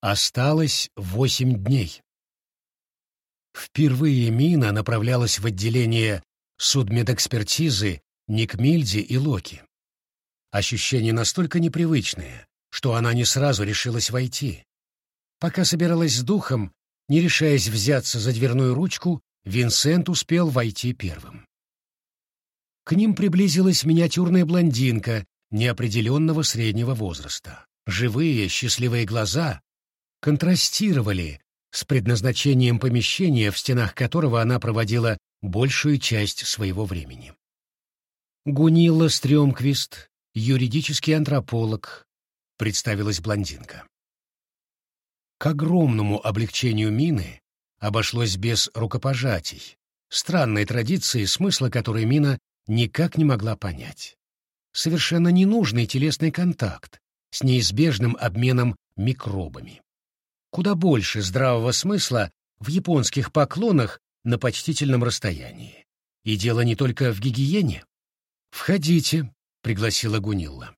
Осталось восемь дней. Впервые Мина направлялась в отделение судмедэкспертизы Никмильди и Локи. Ощущения настолько непривычные, что она не сразу решилась войти. Пока собиралась с духом, не решаясь взяться за дверную ручку, Винсент успел войти первым. К ним приблизилась миниатюрная блондинка неопределенного среднего возраста. Живые, счастливые глаза контрастировали с предназначением помещения, в стенах которого она проводила большую часть своего времени. Гунилла Стрёмквист, юридический антрополог, представилась блондинка. К огромному облегчению Мины обошлось без рукопожатий, странной традиции, смысла которой Мина никак не могла понять. Совершенно ненужный телесный контакт с неизбежным обменом микробами. Куда больше здравого смысла в японских поклонах на почтительном расстоянии. И дело не только в гигиене. «Входите», — пригласила Гунилла.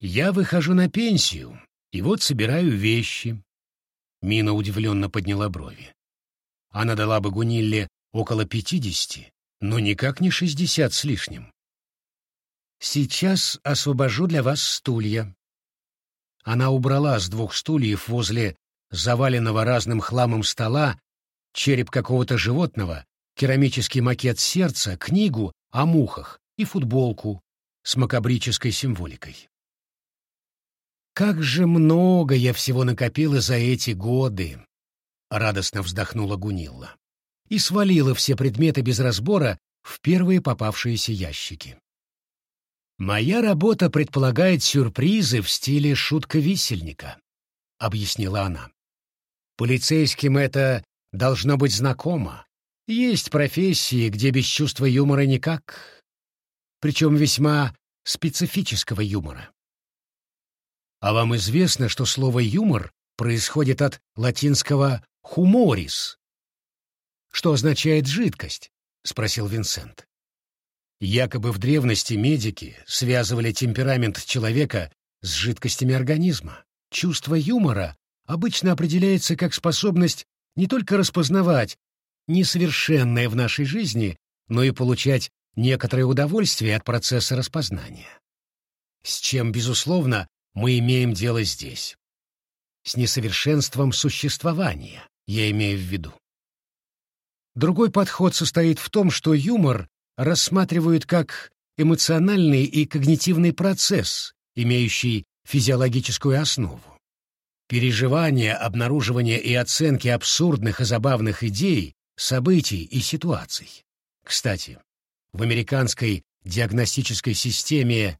«Я выхожу на пенсию, и вот собираю вещи». Мина удивленно подняла брови. Она дала бы Гунилле около пятидесяти, но никак не шестьдесят с лишним. «Сейчас освобожу для вас стулья». Она убрала с двух стульев возле заваленного разным хламом стола череп какого-то животного, керамический макет сердца, книгу о мухах и футболку с макабрической символикой. «Как же много я всего накопила за эти годы!» — радостно вздохнула Гунилла и свалила все предметы без разбора в первые попавшиеся ящики. «Моя работа предполагает сюрпризы в стиле шутка-висельника», — объяснила она. «Полицейским это должно быть знакомо. Есть профессии, где без чувства юмора никак, причем весьма специфического юмора. А вам известно, что слово «юмор» происходит от латинского «хуморис», что означает «жидкость», — спросил Винсент. Якобы в древности медики связывали темперамент человека с жидкостями организма. Чувство юмора обычно определяется как способность не только распознавать несовершенное в нашей жизни, но и получать некоторое удовольствие от процесса распознания. С чем, безусловно, мы имеем дело здесь. С несовершенством существования, я имею в виду. Другой подход состоит в том, что юмор рассматривают как эмоциональный и когнитивный процесс, имеющий физиологическую основу. Переживание, обнаруживание и оценки абсурдных и забавных идей, событий и ситуаций. Кстати, в американской диагностической системе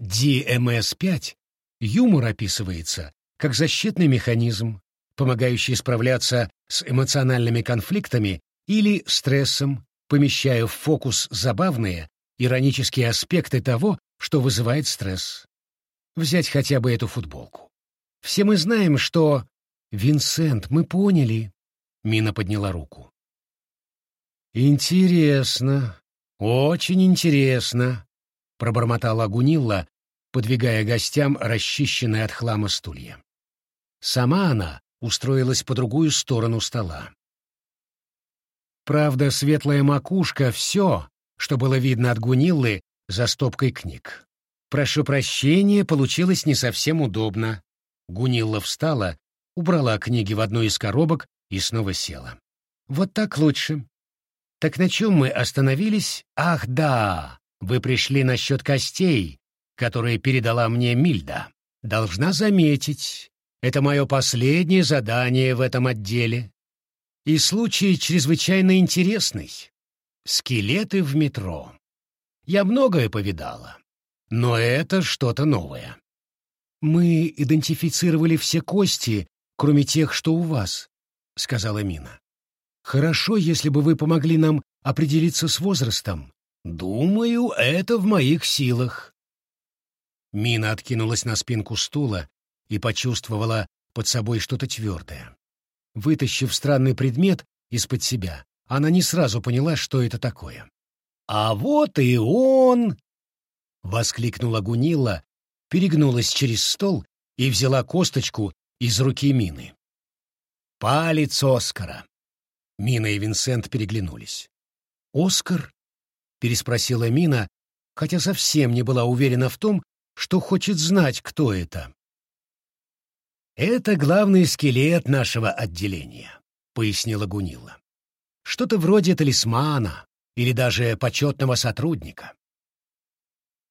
DMS-5 юмор описывается как защитный механизм, помогающий справляться с эмоциональными конфликтами или стрессом, помещая в фокус забавные, иронические аспекты того, что вызывает стресс. Взять хотя бы эту футболку. Все мы знаем, что... «Винсент, мы поняли», — Мина подняла руку. «Интересно, очень интересно», — пробормотала Гунилла, подвигая гостям расчищенные от хлама стулья. Сама она устроилась по другую сторону стола. Правда, светлая макушка — все, что было видно от Гуниллы за стопкой книг. «Прошу прощения, получилось не совсем удобно». Гунилла встала, убрала книги в одну из коробок и снова села. «Вот так лучше. Так на чем мы остановились? Ах, да, вы пришли насчет костей, которые передала мне Мильда. Должна заметить, это мое последнее задание в этом отделе. И случай чрезвычайно интересный. Скелеты в метро. Я многое повидала, но это что-то новое. Мы идентифицировали все кости, кроме тех, что у вас, сказала Мина. Хорошо, если бы вы помогли нам определиться с возрастом. Думаю, это в моих силах. Мина откинулась на спинку стула и почувствовала под собой что-то твердое. Вытащив странный предмет из-под себя, она не сразу поняла, что это такое. «А вот и он!» — воскликнула Гунила, перегнулась через стол и взяла косточку из руки Мины. Палец Оскара. Мина и Винсент переглянулись. «Оскар?» — переспросила Мина, хотя совсем не была уверена в том, что хочет знать, кто это. «Это главный скелет нашего отделения», — пояснила Гунила. «Что-то вроде талисмана или даже почетного сотрудника.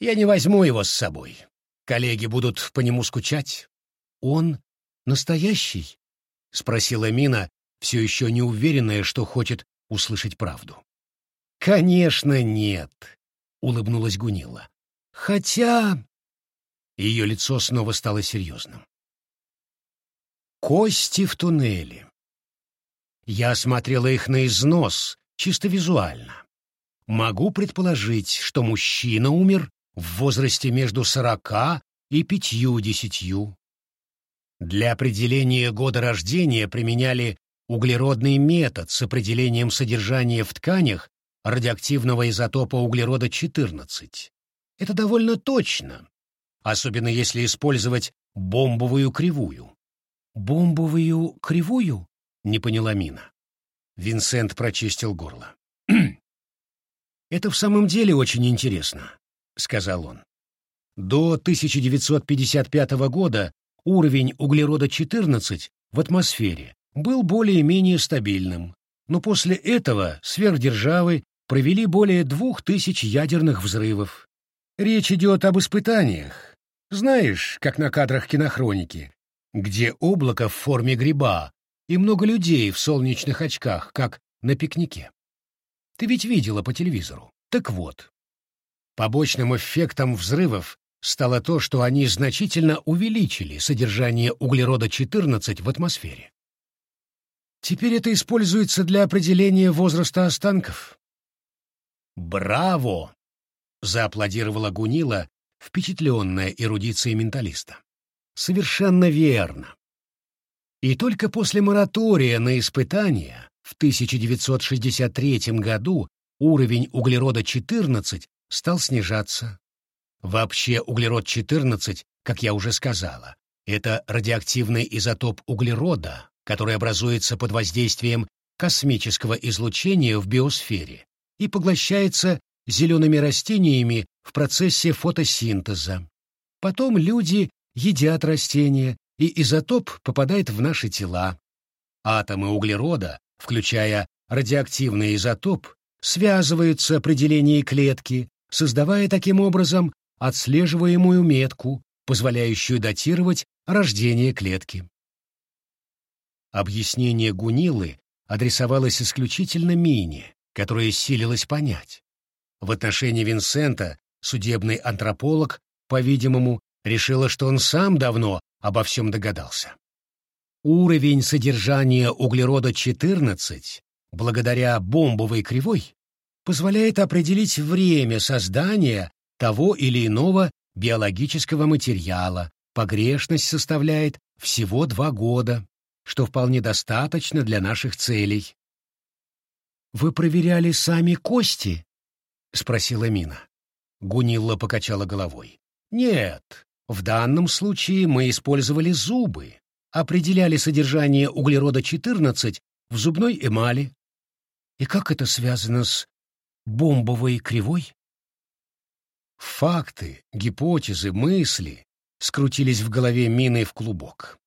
Я не возьму его с собой. Коллеги будут по нему скучать. Он настоящий?» — спросила Мина, все еще не уверенная, что хочет услышать правду. «Конечно, нет», — улыбнулась Гунила. «Хотя...» Ее лицо снова стало серьезным. Кости в туннеле. Я осмотрела их на износ, чисто визуально. Могу предположить, что мужчина умер в возрасте между сорока и пятью-десятью. Для определения года рождения применяли углеродный метод с определением содержания в тканях радиоактивного изотопа углерода-14. Это довольно точно, особенно если использовать бомбовую кривую. «Бомбовую кривую?» — не поняла Мина. Винсент прочистил горло. «Это в самом деле очень интересно», — сказал он. До 1955 года уровень углерода-14 в атмосфере был более-менее стабильным, но после этого сверхдержавы провели более двух тысяч ядерных взрывов. Речь идет об испытаниях. Знаешь, как на кадрах кинохроники, где облако в форме гриба и много людей в солнечных очках, как на пикнике. Ты ведь видела по телевизору. Так вот, побочным эффектом взрывов стало то, что они значительно увеличили содержание углерода-14 в атмосфере. Теперь это используется для определения возраста останков. «Браво!» — зааплодировала Гунила, впечатленная эрудицией менталиста. Совершенно верно. И только после моратория на испытания в 1963 году уровень углерода-14 стал снижаться. Вообще углерод-14, как я уже сказала, это радиоактивный изотоп углерода, который образуется под воздействием космического излучения в биосфере и поглощается зелеными растениями в процессе фотосинтеза. Потом люди едят растения, и изотоп попадает в наши тела. Атомы углерода, включая радиоактивный изотоп, связываются при делении клетки, создавая таким образом отслеживаемую метку, позволяющую датировать рождение клетки. Объяснение Гунилы адресовалось исключительно Мине, которая силилась понять. В отношении Винсента судебный антрополог, по-видимому, решила, что он сам давно обо всем догадался. Уровень содержания углерода-14, благодаря бомбовой кривой, позволяет определить время создания того или иного биологического материала. Погрешность составляет всего два года, что вполне достаточно для наших целей. «Вы проверяли сами кости?» — спросила Мина. Гунилла покачала головой. «Нет, в данном случае мы использовали зубы, определяли содержание углерода-14 в зубной эмали. И как это связано с бомбовой кривой? Факты, гипотезы, мысли скрутились в голове Мины в клубок.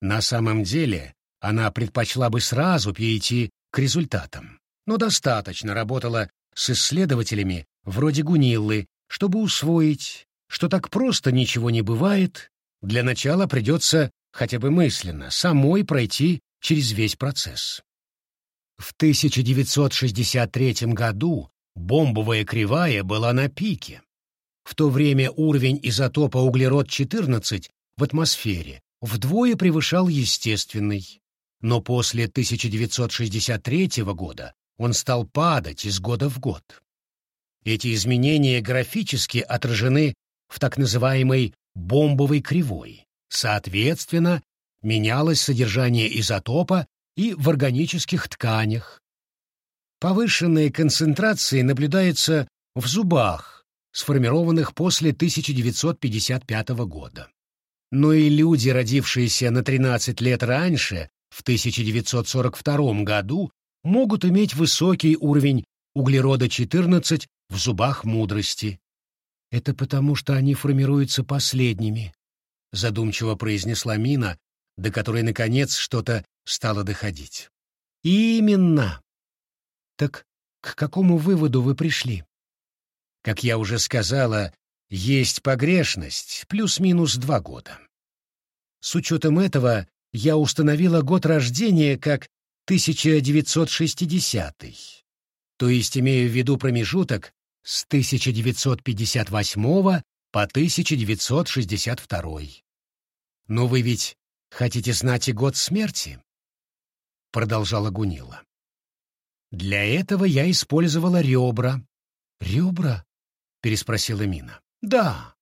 На самом деле она предпочла бы сразу перейти к результатам, но достаточно работала с исследователями вроде Гуниллы, чтобы усвоить, что так просто ничего не бывает, для начала придется хотя бы мысленно самой пройти через весь процесс. В 1963 году бомбовая кривая была на пике. В то время уровень изотопа углерод-14 в атмосфере вдвое превышал естественный, но после 1963 года он стал падать из года в год. Эти изменения графически отражены в так называемой бомбовой кривой. Соответственно, менялось содержание изотопа и в органических тканях. Повышенные концентрации наблюдаются в зубах, сформированных после 1955 года. но и люди, родившиеся на 13 лет раньше, в 1942 году, могут иметь высокий уровень углерода-14 в зубах мудрости. Это потому, что они формируются последними, задумчиво произнесла Мина, до которой, наконец, что-то стало доходить. Именно. Так к какому выводу вы пришли? Как я уже сказала, есть погрешность, плюс-минус два года. С учетом этого я установила год рождения как 1960 то есть имею в виду промежуток с 1958 по 1962. Но вы ведь хотите знать и год смерти? Продолжала Гунила. Для этого я использовала ребра. Ребра? Переспросила Мина. Да.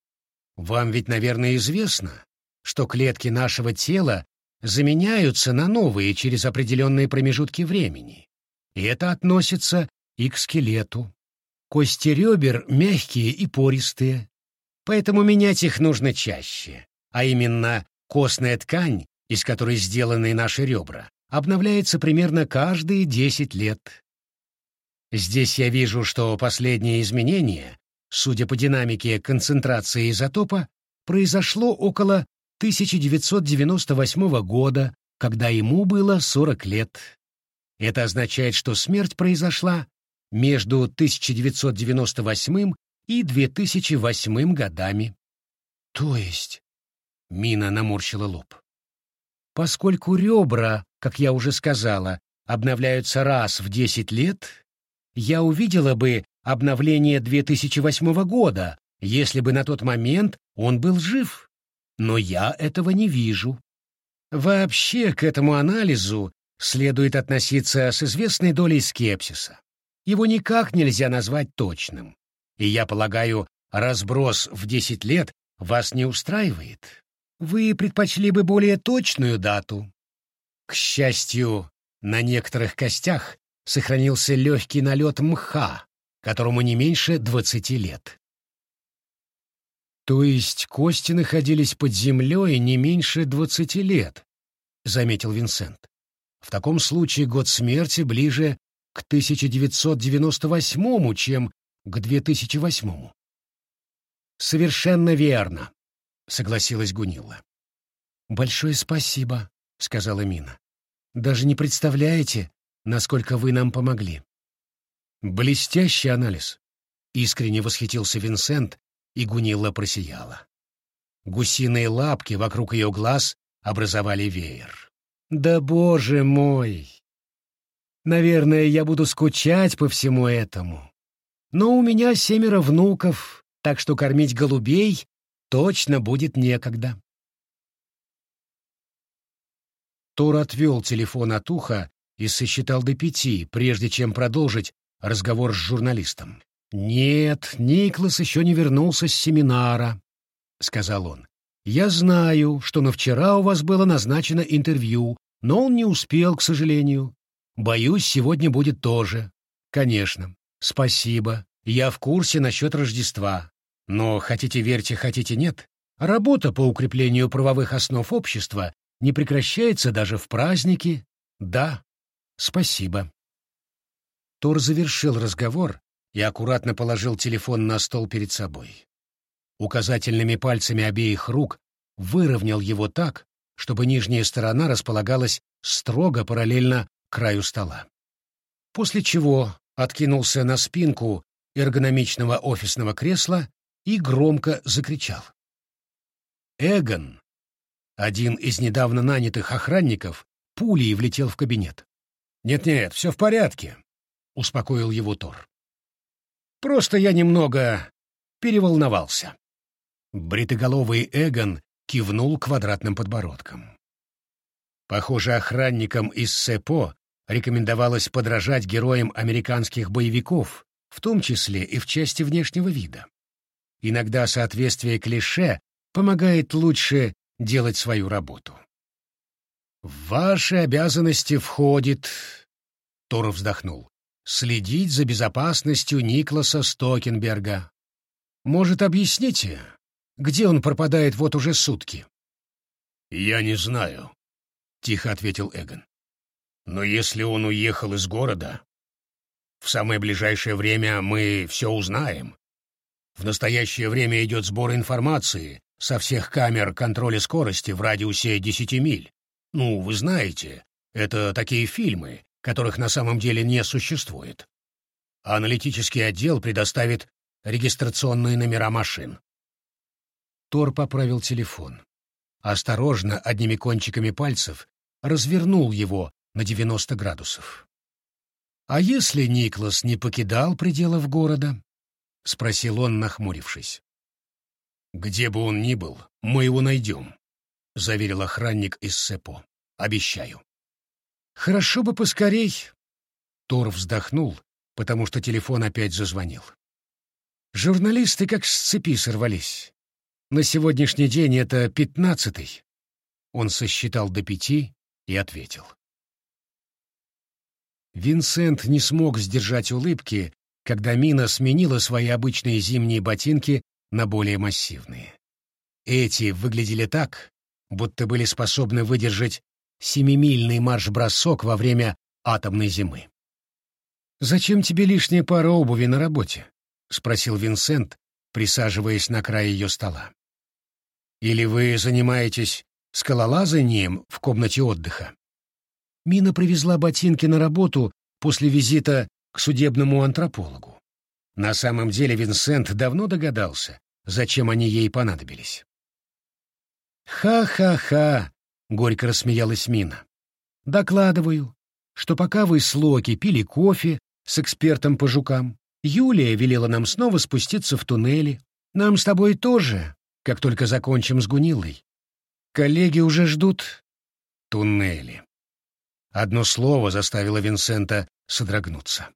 Вам ведь, наверное, известно, что клетки нашего тела заменяются на новые через определенные промежутки времени. И это относится и к скелету. Кости ребер мягкие и пористые, поэтому менять их нужно чаще, а именно костная ткань, из которой сделаны наши ребра, обновляется примерно каждые 10 лет. Здесь я вижу, что последнее изменение, судя по динамике концентрации изотопа, произошло около 1998 года, когда ему было 40 лет. Это означает, что смерть произошла между 1998 и 2008 годами. То есть, Мина наморщила лоб. Поскольку ребра, как я уже сказала, обновляются раз в 10 лет, я увидела бы обновление 2008 года, если бы на тот момент он был жив. Но я этого не вижу. Вообще к этому анализу следует относиться с известной долей скепсиса. Его никак нельзя назвать точным. И я полагаю, разброс в 10 лет вас не устраивает. Вы предпочли бы более точную дату. К счастью, на некоторых костях сохранился легкий налет мха, которому не меньше 20 лет. То есть кости находились под землей не меньше 20 лет, заметил Винсент. В таком случае год смерти ближе к 1998 чем к 2008 Совершенно верно, согласилась Гунилла. Большое спасибо, сказала Мина. Даже не представляете, насколько вы нам помогли. Блестящий анализ, искренне восхитился Винсент, и Гунилла просияла. Гусиные лапки вокруг ее глаз образовали веер. Да боже мой! Наверное, я буду скучать по всему этому. Но у меня семеро внуков, так что кормить голубей точно будет некогда. Тор отвел телефон от уха и сосчитал до пяти, прежде чем продолжить разговор с журналистом. «Нет, Никлас еще не вернулся с семинара», — сказал он. «Я знаю, что на вчера у вас было назначено интервью, но он не успел, к сожалению. Боюсь, сегодня будет тоже. Конечно. Спасибо. Я в курсе насчет Рождества. Но хотите верьте, хотите нет, работа по укреплению правовых основ общества не прекращается даже в праздники. Да. Спасибо. Тор завершил разговор и аккуратно положил телефон на стол перед собой. Указательными пальцами обеих рук выровнял его так, чтобы нижняя сторона располагалась строго параллельно краю стола. После чего откинулся на спинку эргономичного офисного кресла и громко закричал. Эгон, один из недавно нанятых охранников, пулей влетел в кабинет. «Нет-нет, все в порядке», — успокоил его Тор. «Просто я немного переволновался». Бритоголовый Эгон кивнул квадратным подбородком. Похоже, охранникам из СЭПО рекомендовалось подражать героям американских боевиков, в том числе и в части внешнего вида. Иногда соответствие клише помогает лучше делать свою работу. В ваши обязанности входит, Торов вздохнул, следить за безопасностью Никласа Стокенберга. Может, объясните, где он пропадает вот уже сутки? «Я не знаю», — тихо ответил Эгон. «Но если он уехал из города, в самое ближайшее время мы все узнаем. В настоящее время идет сбор информации со всех камер контроля скорости в радиусе 10 миль. Ну, вы знаете, это такие фильмы, которых на самом деле не существует. Аналитический отдел предоставит регистрационные номера машин. Тор поправил телефон осторожно одними кончиками пальцев развернул его на 90 градусов. «А если Никлас не покидал пределов города?» — спросил он, нахмурившись. «Где бы он ни был, мы его найдем», — заверил охранник из Сепо. «Обещаю». «Хорошо бы поскорей». Тор вздохнул, потому что телефон опять зазвонил. Журналисты как с цепи сорвались. На сегодняшний день это пятнадцатый. Он сосчитал до пяти и ответил. Винсент не смог сдержать улыбки, когда Мина сменила свои обычные зимние ботинки на более массивные. Эти выглядели так, будто были способны выдержать семимильный марш-бросок во время атомной зимы. «Зачем тебе лишняя пара обуви на работе?» — спросил Винсент, присаживаясь на край ее стола. Или вы занимаетесь скалолазанием в комнате отдыха? Мина привезла ботинки на работу после визита к судебному антропологу. На самом деле Винсент давно догадался, зачем они ей понадобились. «Ха-ха-ха!» — горько рассмеялась Мина. «Докладываю, что пока вы с Локи пили кофе с экспертом по жукам, Юлия велела нам снова спуститься в туннели. Нам с тобой тоже как только закончим с Гунилой. Коллеги уже ждут туннели. Одно слово заставило Винсента содрогнуться.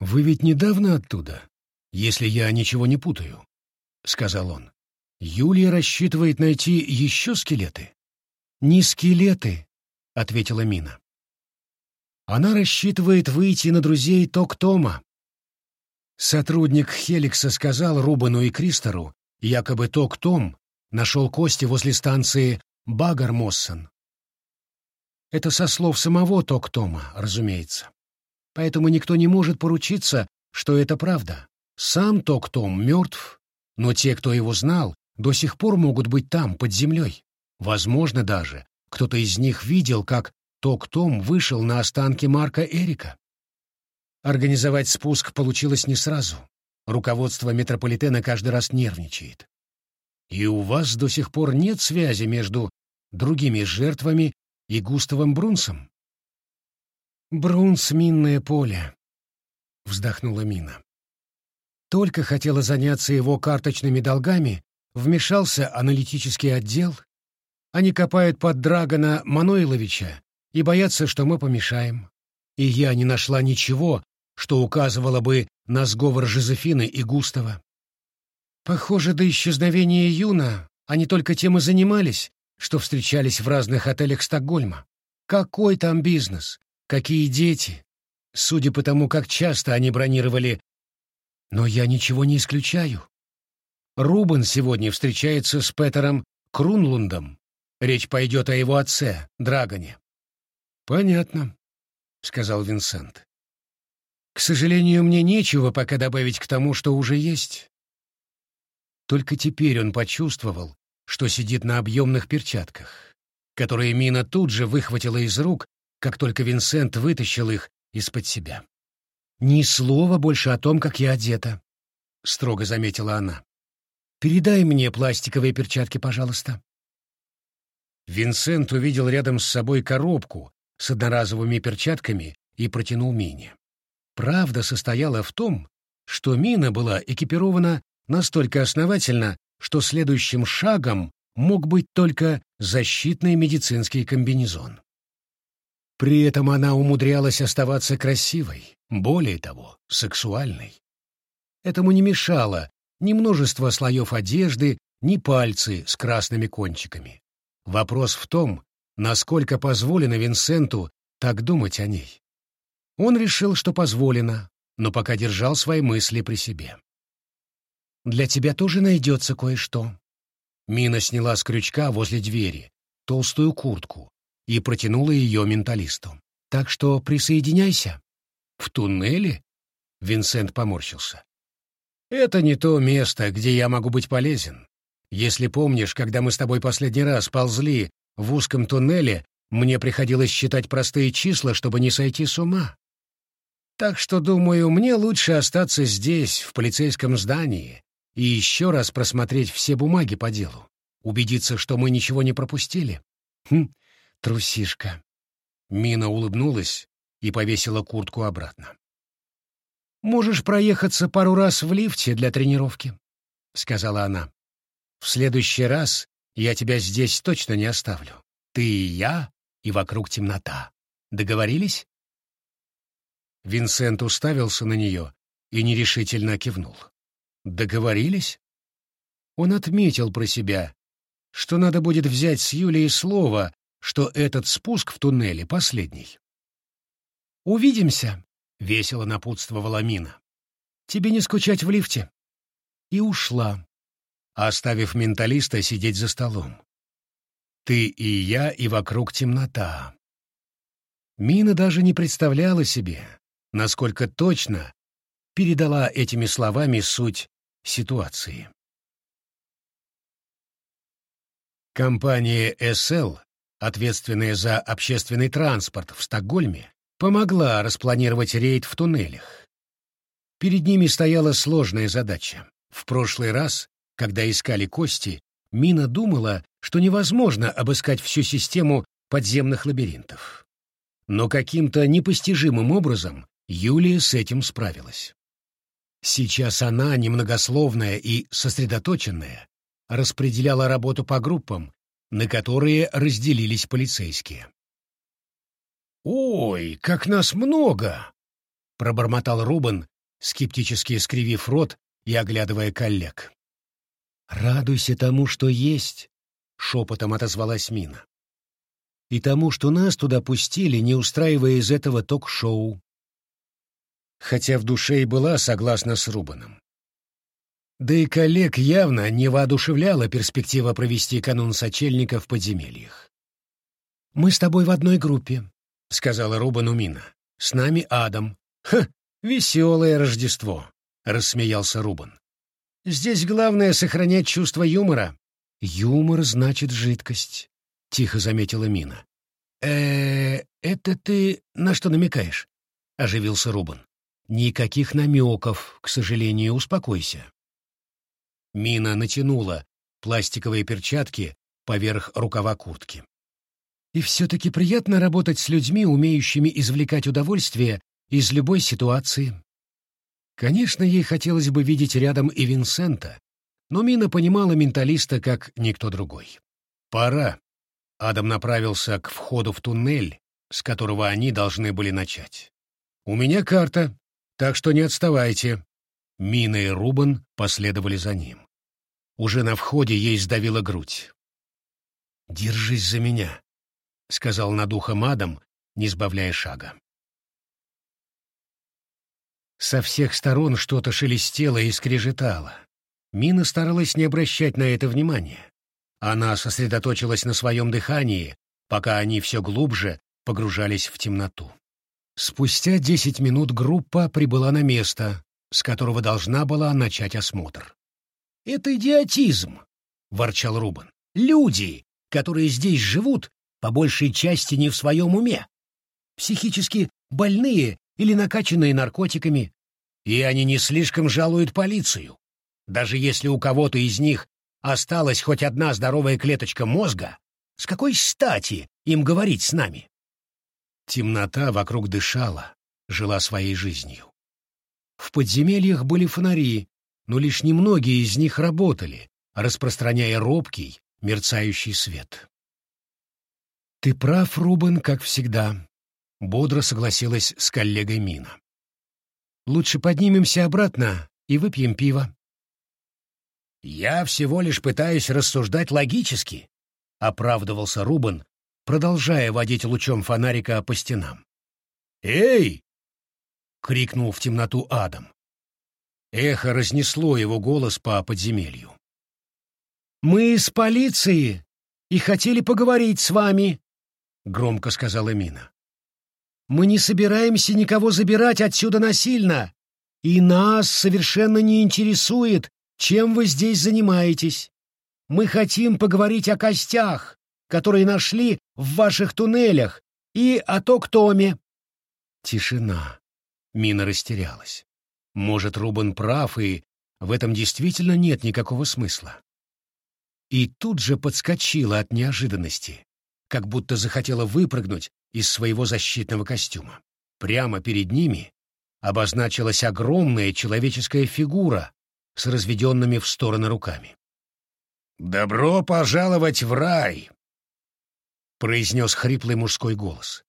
«Вы ведь недавно оттуда, если я ничего не путаю», — сказал он. «Юлия рассчитывает найти еще скелеты?» «Не скелеты», — ответила Мина. «Она рассчитывает выйти на друзей Ток-Тома». Сотрудник Хеликса сказал Рубану и Кристору, Якобы Ток Том нашел кости возле станции Багармоссен. Это со слов самого Ток Тома, разумеется. Поэтому никто не может поручиться, что это правда. Сам Ток Том мертв, но те, кто его знал, до сих пор могут быть там, под землей. Возможно даже, кто-то из них видел, как Ток Том вышел на останки Марка Эрика. Организовать спуск получилось не сразу. Руководство метрополитена каждый раз нервничает. И у вас до сих пор нет связи между другими жертвами и Густавом Брунсом? Брунс — минное поле, — вздохнула Мина. Только хотела заняться его карточными долгами, вмешался аналитический отдел. Они копают под Драгона Мануиловича и боятся, что мы помешаем. И я не нашла ничего, что указывало бы на сговор Жозефины и Густава. Похоже, до исчезновения Юна они только тем и занимались, что встречались в разных отелях Стокгольма. Какой там бизнес? Какие дети? Судя по тому, как часто они бронировали... Но я ничего не исключаю. Рубен сегодня встречается с Петером Крунлундом. Речь пойдет о его отце, Драгоне. «Понятно», — сказал Винсент. К сожалению, мне нечего пока добавить к тому, что уже есть. Только теперь он почувствовал, что сидит на объемных перчатках, которые Мина тут же выхватила из рук, как только Винсент вытащил их из-под себя. «Ни слова больше о том, как я одета», — строго заметила она. «Передай мне пластиковые перчатки, пожалуйста». Винсент увидел рядом с собой коробку с одноразовыми перчатками и протянул Мине. Правда состояла в том, что мина была экипирована настолько основательно, что следующим шагом мог быть только защитный медицинский комбинезон. При этом она умудрялась оставаться красивой, более того, сексуальной. Этому не мешало ни множество слоев одежды, ни пальцы с красными кончиками. Вопрос в том, насколько позволено Винсенту так думать о ней. Он решил, что позволено, но пока держал свои мысли при себе. «Для тебя тоже найдется кое-что», Мина сняла с крючка возле двери толстую куртку и протянула ее менталисту. «Так что присоединяйся». «В туннеле?» — Винсент поморщился. «Это не то место, где я могу быть полезен. Если помнишь, когда мы с тобой последний раз ползли в узком туннеле, мне приходилось считать простые числа, чтобы не сойти с ума. Так что, думаю, мне лучше остаться здесь, в полицейском здании, и еще раз просмотреть все бумаги по делу, убедиться, что мы ничего не пропустили. Хм, трусишка. Мина улыбнулась и повесила куртку обратно. «Можешь проехаться пару раз в лифте для тренировки», — сказала она. «В следующий раз я тебя здесь точно не оставлю. Ты и я, и вокруг темнота. Договорились?» Винсент уставился на нее и нерешительно кивнул. Договорились? Он отметил про себя, что надо будет взять с Юлией слово, что этот спуск в туннеле последний. «Увидимся», — весело напутствовала Мина. «Тебе не скучать в лифте». И ушла, оставив менталиста сидеть за столом. «Ты и я, и вокруг темнота». Мина даже не представляла себе, насколько точно передала этими словами суть ситуации. Компания SL, ответственная за общественный транспорт в Стокгольме, помогла распланировать рейд в туннелях. Перед ними стояла сложная задача. В прошлый раз, когда искали кости, Мина думала, что невозможно обыскать всю систему подземных лабиринтов. Но каким-то непостижимым образом Юлия с этим справилась. Сейчас она, немногословная и сосредоточенная, распределяла работу по группам, на которые разделились полицейские. «Ой, как нас много!» — пробормотал Рубен, скептически скривив рот и оглядывая коллег. «Радуйся тому, что есть», — шепотом отозвалась Мина. «И тому, что нас туда пустили, не устраивая из этого ток-шоу хотя в душе и была согласна с Рубаном. Да и коллег явно не воодушевляла перспектива провести канун сочельника в подземельях. «Мы с тобой в одной группе», — сказала Рубану Мина. «С нами Адам». «Ха, веселое Рождество», — рассмеялся Рубан. «Здесь главное — сохранять чувство юмора». «Юмор значит жидкость», — тихо заметила Мина. э это ты на что намекаешь?» — оживился Рубан. Никаких намеков, к сожалению, успокойся. Мина натянула пластиковые перчатки поверх рукава куртки. И все-таки приятно работать с людьми, умеющими извлекать удовольствие из любой ситуации. Конечно, ей хотелось бы видеть рядом и Винсента, но Мина понимала менталиста как никто другой. «Пора». Адам направился к входу в туннель, с которого они должны были начать. «У меня карта. Так что не отставайте». Мина и Рубан последовали за ним. Уже на входе ей сдавила грудь. «Держись за меня», — сказал над ухом Адам, не сбавляя шага. Со всех сторон что-то шелестело и скрежетало. Мина старалась не обращать на это внимания. Она сосредоточилась на своем дыхании, пока они все глубже погружались в темноту. Спустя десять минут группа прибыла на место, с которого должна была начать осмотр. «Это идиотизм!» — ворчал Рубан. «Люди, которые здесь живут, по большей части не в своем уме. Психически больные или накачанные наркотиками, и они не слишком жалуют полицию. Даже если у кого-то из них осталась хоть одна здоровая клеточка мозга, с какой стати им говорить с нами? Темнота вокруг дышала, жила своей жизнью. В подземельях были фонари, но лишь немногие из них работали, распространяя робкий, мерцающий свет. «Ты прав, Рубен, как всегда», — бодро согласилась с коллегой Мина. «Лучше поднимемся обратно и выпьем пиво». «Я всего лишь пытаюсь рассуждать логически», — оправдывался Рубен, продолжая водить лучом фонарика по стенам. «Эй!» — крикнул в темноту Адам. Эхо разнесло его голос по подземелью. «Мы из полиции и хотели поговорить с вами», — громко сказала Мина. «Мы не собираемся никого забирать отсюда насильно, и нас совершенно не интересует, чем вы здесь занимаетесь. Мы хотим поговорить о костях, которые нашли в ваших туннелях, и о Токтоме». Тишина. Мина растерялась. Может, Рубен прав, и в этом действительно нет никакого смысла. И тут же подскочила от неожиданности, как будто захотела выпрыгнуть из своего защитного костюма. Прямо перед ними обозначилась огромная человеческая фигура с разведенными в стороны руками. «Добро пожаловать в рай!» — произнес хриплый мужской голос.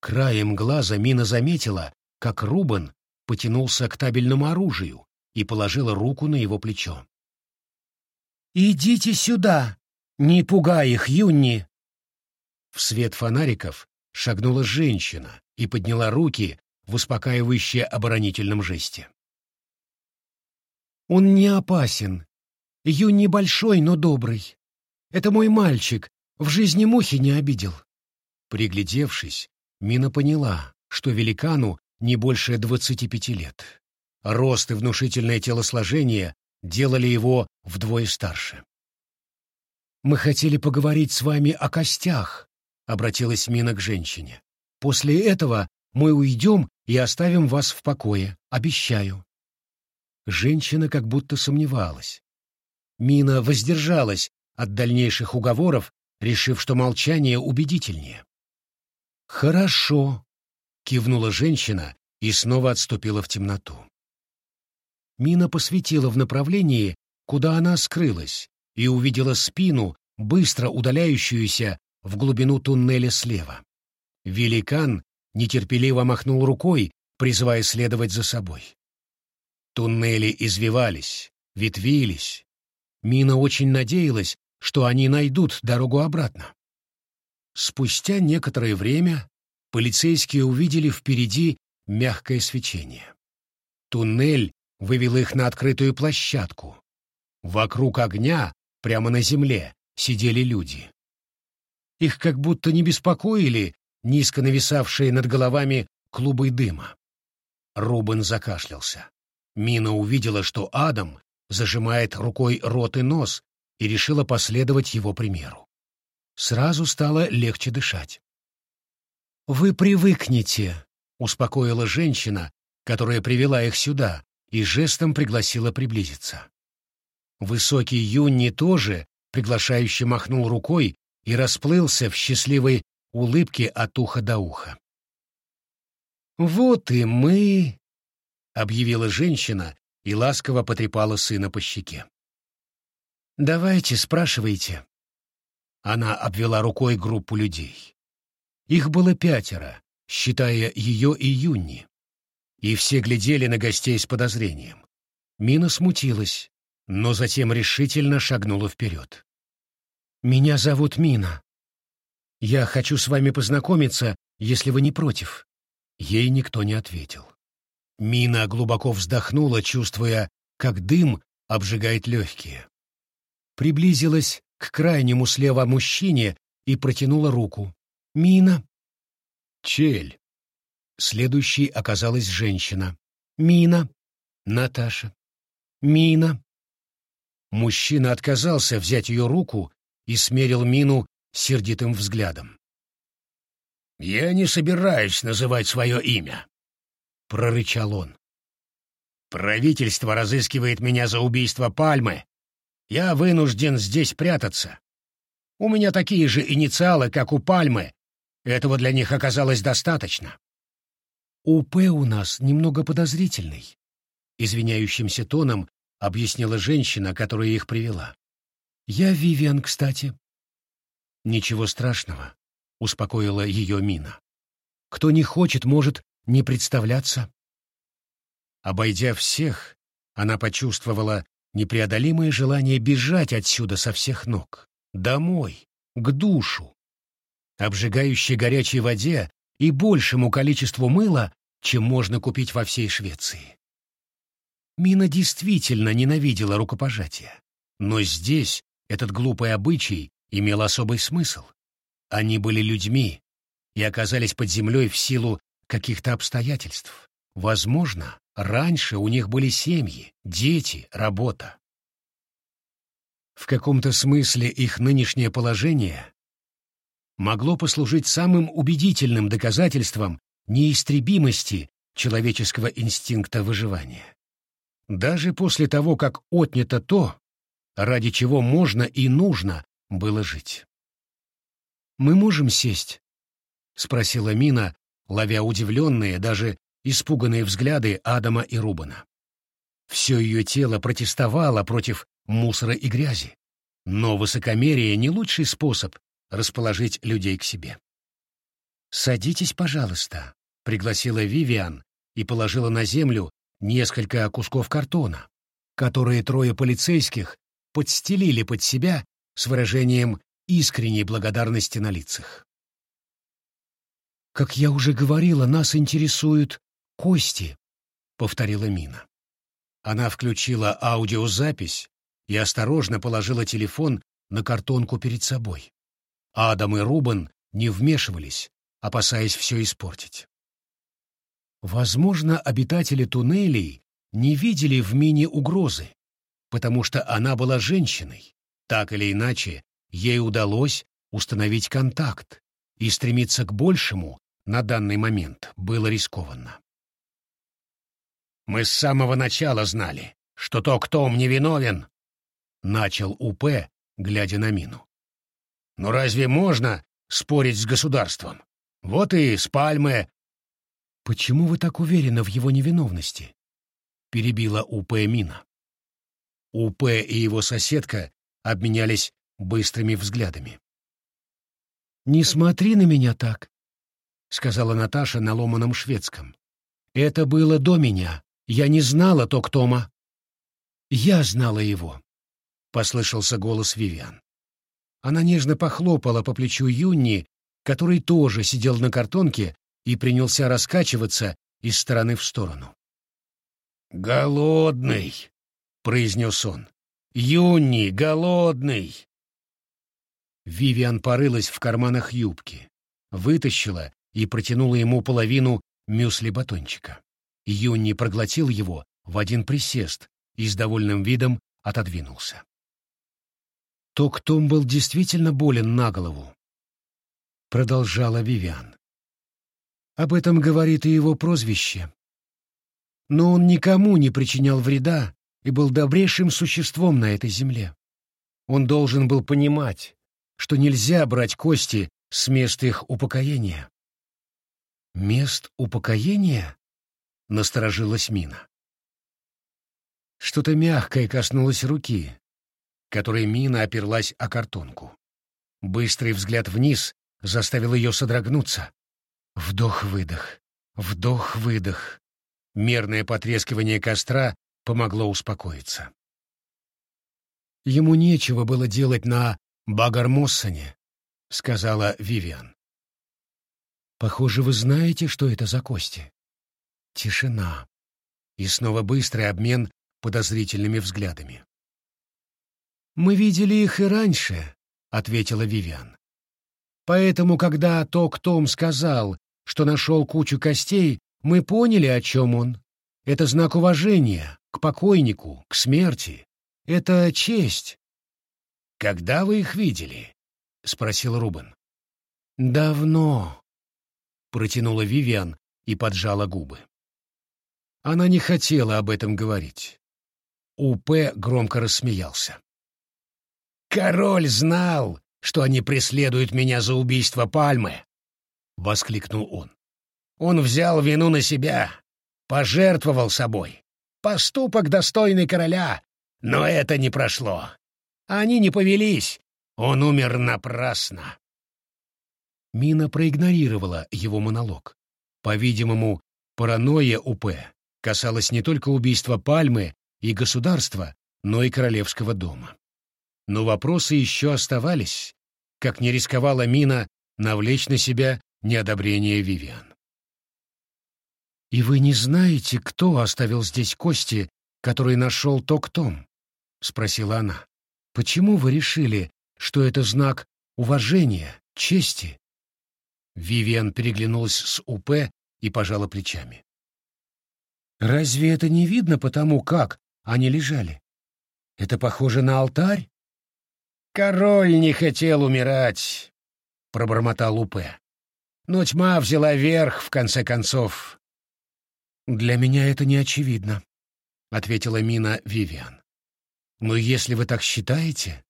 Краем глаза Мина заметила, как Рубен потянулся к табельному оружию и положила руку на его плечо. «Идите сюда! Не пугай их, Юнни!» В свет фонариков шагнула женщина и подняла руки в успокаивающе оборонительном жесте. «Он не опасен. Юнни большой, но добрый. Это мой мальчик, в жизни мухи не обидел». Приглядевшись, Мина поняла, что великану не больше двадцати пяти лет. Рост и внушительное телосложение делали его вдвое старше. «Мы хотели поговорить с вами о костях», — обратилась Мина к женщине. «После этого мы уйдем и оставим вас в покое, обещаю». Женщина как будто сомневалась. Мина воздержалась от дальнейших уговоров, решив, что молчание убедительнее. «Хорошо», — кивнула женщина и снова отступила в темноту. Мина посветила в направлении, куда она скрылась, и увидела спину, быстро удаляющуюся в глубину туннеля слева. Великан нетерпеливо махнул рукой, призывая следовать за собой. Туннели извивались, ветвились. Мина очень надеялась, что они найдут дорогу обратно. Спустя некоторое время полицейские увидели впереди мягкое свечение. Туннель вывел их на открытую площадку. Вокруг огня, прямо на земле, сидели люди. Их как будто не беспокоили низко нависавшие над головами клубы дыма. Рубен закашлялся. Мина увидела, что Адам зажимает рукой рот и нос, и решила последовать его примеру. Сразу стало легче дышать. «Вы привыкнете», — успокоила женщина, которая привела их сюда, и жестом пригласила приблизиться. Высокий Юнни тоже приглашающе махнул рукой и расплылся в счастливой улыбке от уха до уха. «Вот и мы!» — объявила женщина и ласково потрепала сына по щеке. «Давайте, спрашивайте». Она обвела рукой группу людей. Их было пятеро, считая ее и Юнни и все глядели на гостей с подозрением. Мина смутилась, но затем решительно шагнула вперед. «Меня зовут Мина. Я хочу с вами познакомиться, если вы не против». Ей никто не ответил. Мина глубоко вздохнула, чувствуя, как дым обжигает легкие. Приблизилась к крайнему слева мужчине и протянула руку. «Мина». «Чель», Следующей оказалась женщина. «Мина». «Наташа». «Мина». Мужчина отказался взять ее руку и смерил Мину сердитым взглядом. «Я не собираюсь называть свое имя», — прорычал он. «Правительство разыскивает меня за убийство Пальмы. Я вынужден здесь прятаться. У меня такие же инициалы, как у Пальмы. Этого для них оказалось достаточно. УП у нас немного подозрительный», — извиняющимся тоном объяснила женщина, которая их привела. «Я Вивиан, кстати». «Ничего страшного», — успокоила ее Мина. «Кто не хочет, может не представляться». Обойдя всех, она почувствовала непреодолимое желание бежать отсюда со всех ног, домой, к душу. Обжигающей горячей воде и большему количеству мыла, чем можно купить во всей Швеции. Мина действительно ненавидела рукопожатия, но здесь этот глупый обычай имел особый смысл. Они были людьми и оказались под землей в силу каких-то обстоятельств. Возможно, раньше у них были семьи, дети, работа. В каком-то смысле их нынешнее положение могло послужить самым убедительным доказательством неистребимости человеческого инстинкта выживания. Даже после того, как отнято то, ради чего можно и нужно было жить. «Мы можем сесть?» — спросила Мина, ловя удивленные, даже испуганные взгляды Адама и Рубана. Все ее тело протестовало против мусора и грязи, но высокомерие — не лучший способ расположить людей к себе. «Садитесь, пожалуйста», — пригласила Вивиан и положила на землю несколько кусков картона, которые трое полицейских подстелили под себя с выражением искренней благодарности на лицах. «Как я уже говорила, нас интересуют кости», — повторила Мина. Она включила аудиозапись и осторожно положила телефон на картонку перед собой. Адам и Рубен не вмешивались, опасаясь все испортить. Возможно, обитатели туннелей не видели в Мине угрозы, потому что она была женщиной. Так или иначе, ей удалось установить контакт, и стремиться к большему на данный момент было рискованно. «Мы с самого начала знали, что то, кто мне виновен», — начал УП, глядя на Мину. «Но разве можно спорить с государством? Вот и с Пальмы...» «Почему вы так уверены в его невиновности?» — перебила УП Мина. УП и его соседка обменялись быстрыми взглядами. «Не смотри на меня так», — сказала Наташа на ломаном шведском. «Это было до меня. Я не знала Токтома». «Я знала его», — послышался голос Вивиан. Она нежно похлопала по плечу Юнни, который тоже сидел на картонке и принялся раскачиваться из стороны в сторону. «Голодный!» — произнес он. «Юнни, голодный!» Вивиан порылась в карманах юбки, вытащила и протянула ему половину мюсли-батончика. Юнни проглотил его в один присест и с довольным видом отодвинулся. Ток-Том был действительно болен на голову. Продолжала Вивиан. Об этом говорит и его прозвище. Но он никому не причинял вреда и был добрейшим существом на этой земле. Он должен был понимать, что нельзя брать кости с мест их упокоения. «Мест упокоения?» — насторожилась Мина. Что-то мягкое коснулось руки, которой Мина оперлась о картонку. Быстрый взгляд вниз заставил ее содрогнуться. Вдох-выдох, вдох-выдох. Мерное потрескивание костра помогло успокоиться. Ему нечего было делать на Багармоссане, сказала Вивиан. Похоже, вы знаете, что это за кости. Тишина. И снова быстрый обмен подозрительными взглядами. Мы видели их и раньше, ответила Вивиан. Поэтому, когда Ток Том сказал, что нашел кучу костей, мы поняли, о чем он. Это знак уважения к покойнику, к смерти. Это честь. «Когда вы их видели?» — спросил Рубен. «Давно», — протянула Вивиан и поджала губы. Она не хотела об этом говорить. УП громко рассмеялся. «Король знал, что они преследуют меня за убийство Пальмы!» — воскликнул он. «Он взял вину на себя, пожертвовал собой. Поступок достойный короля, но это не прошло. Они не повелись, он умер напрасно». Мина проигнорировала его монолог. По-видимому, паранойя УП касалась не только убийства Пальмы и государства, но и королевского дома. Но вопросы еще оставались, как не рисковала Мина навлечь на себя неодобрение Вивиан. «И вы не знаете, кто оставил здесь кости, которые нашел Ток-Том?» — спросила она. Почему вы решили, что это знак уважения, чести?» Вивиан переглянулась с УП и пожала плечами. «Разве это не видно потому, как они лежали? Это похоже на алтарь?» «Король не хотел умирать», — пробормотал Упе. «Но тьма взяла верх, в конце концов». «Для меня это не очевидно», — ответила Мина Вивиан. «Но если вы так считаете...»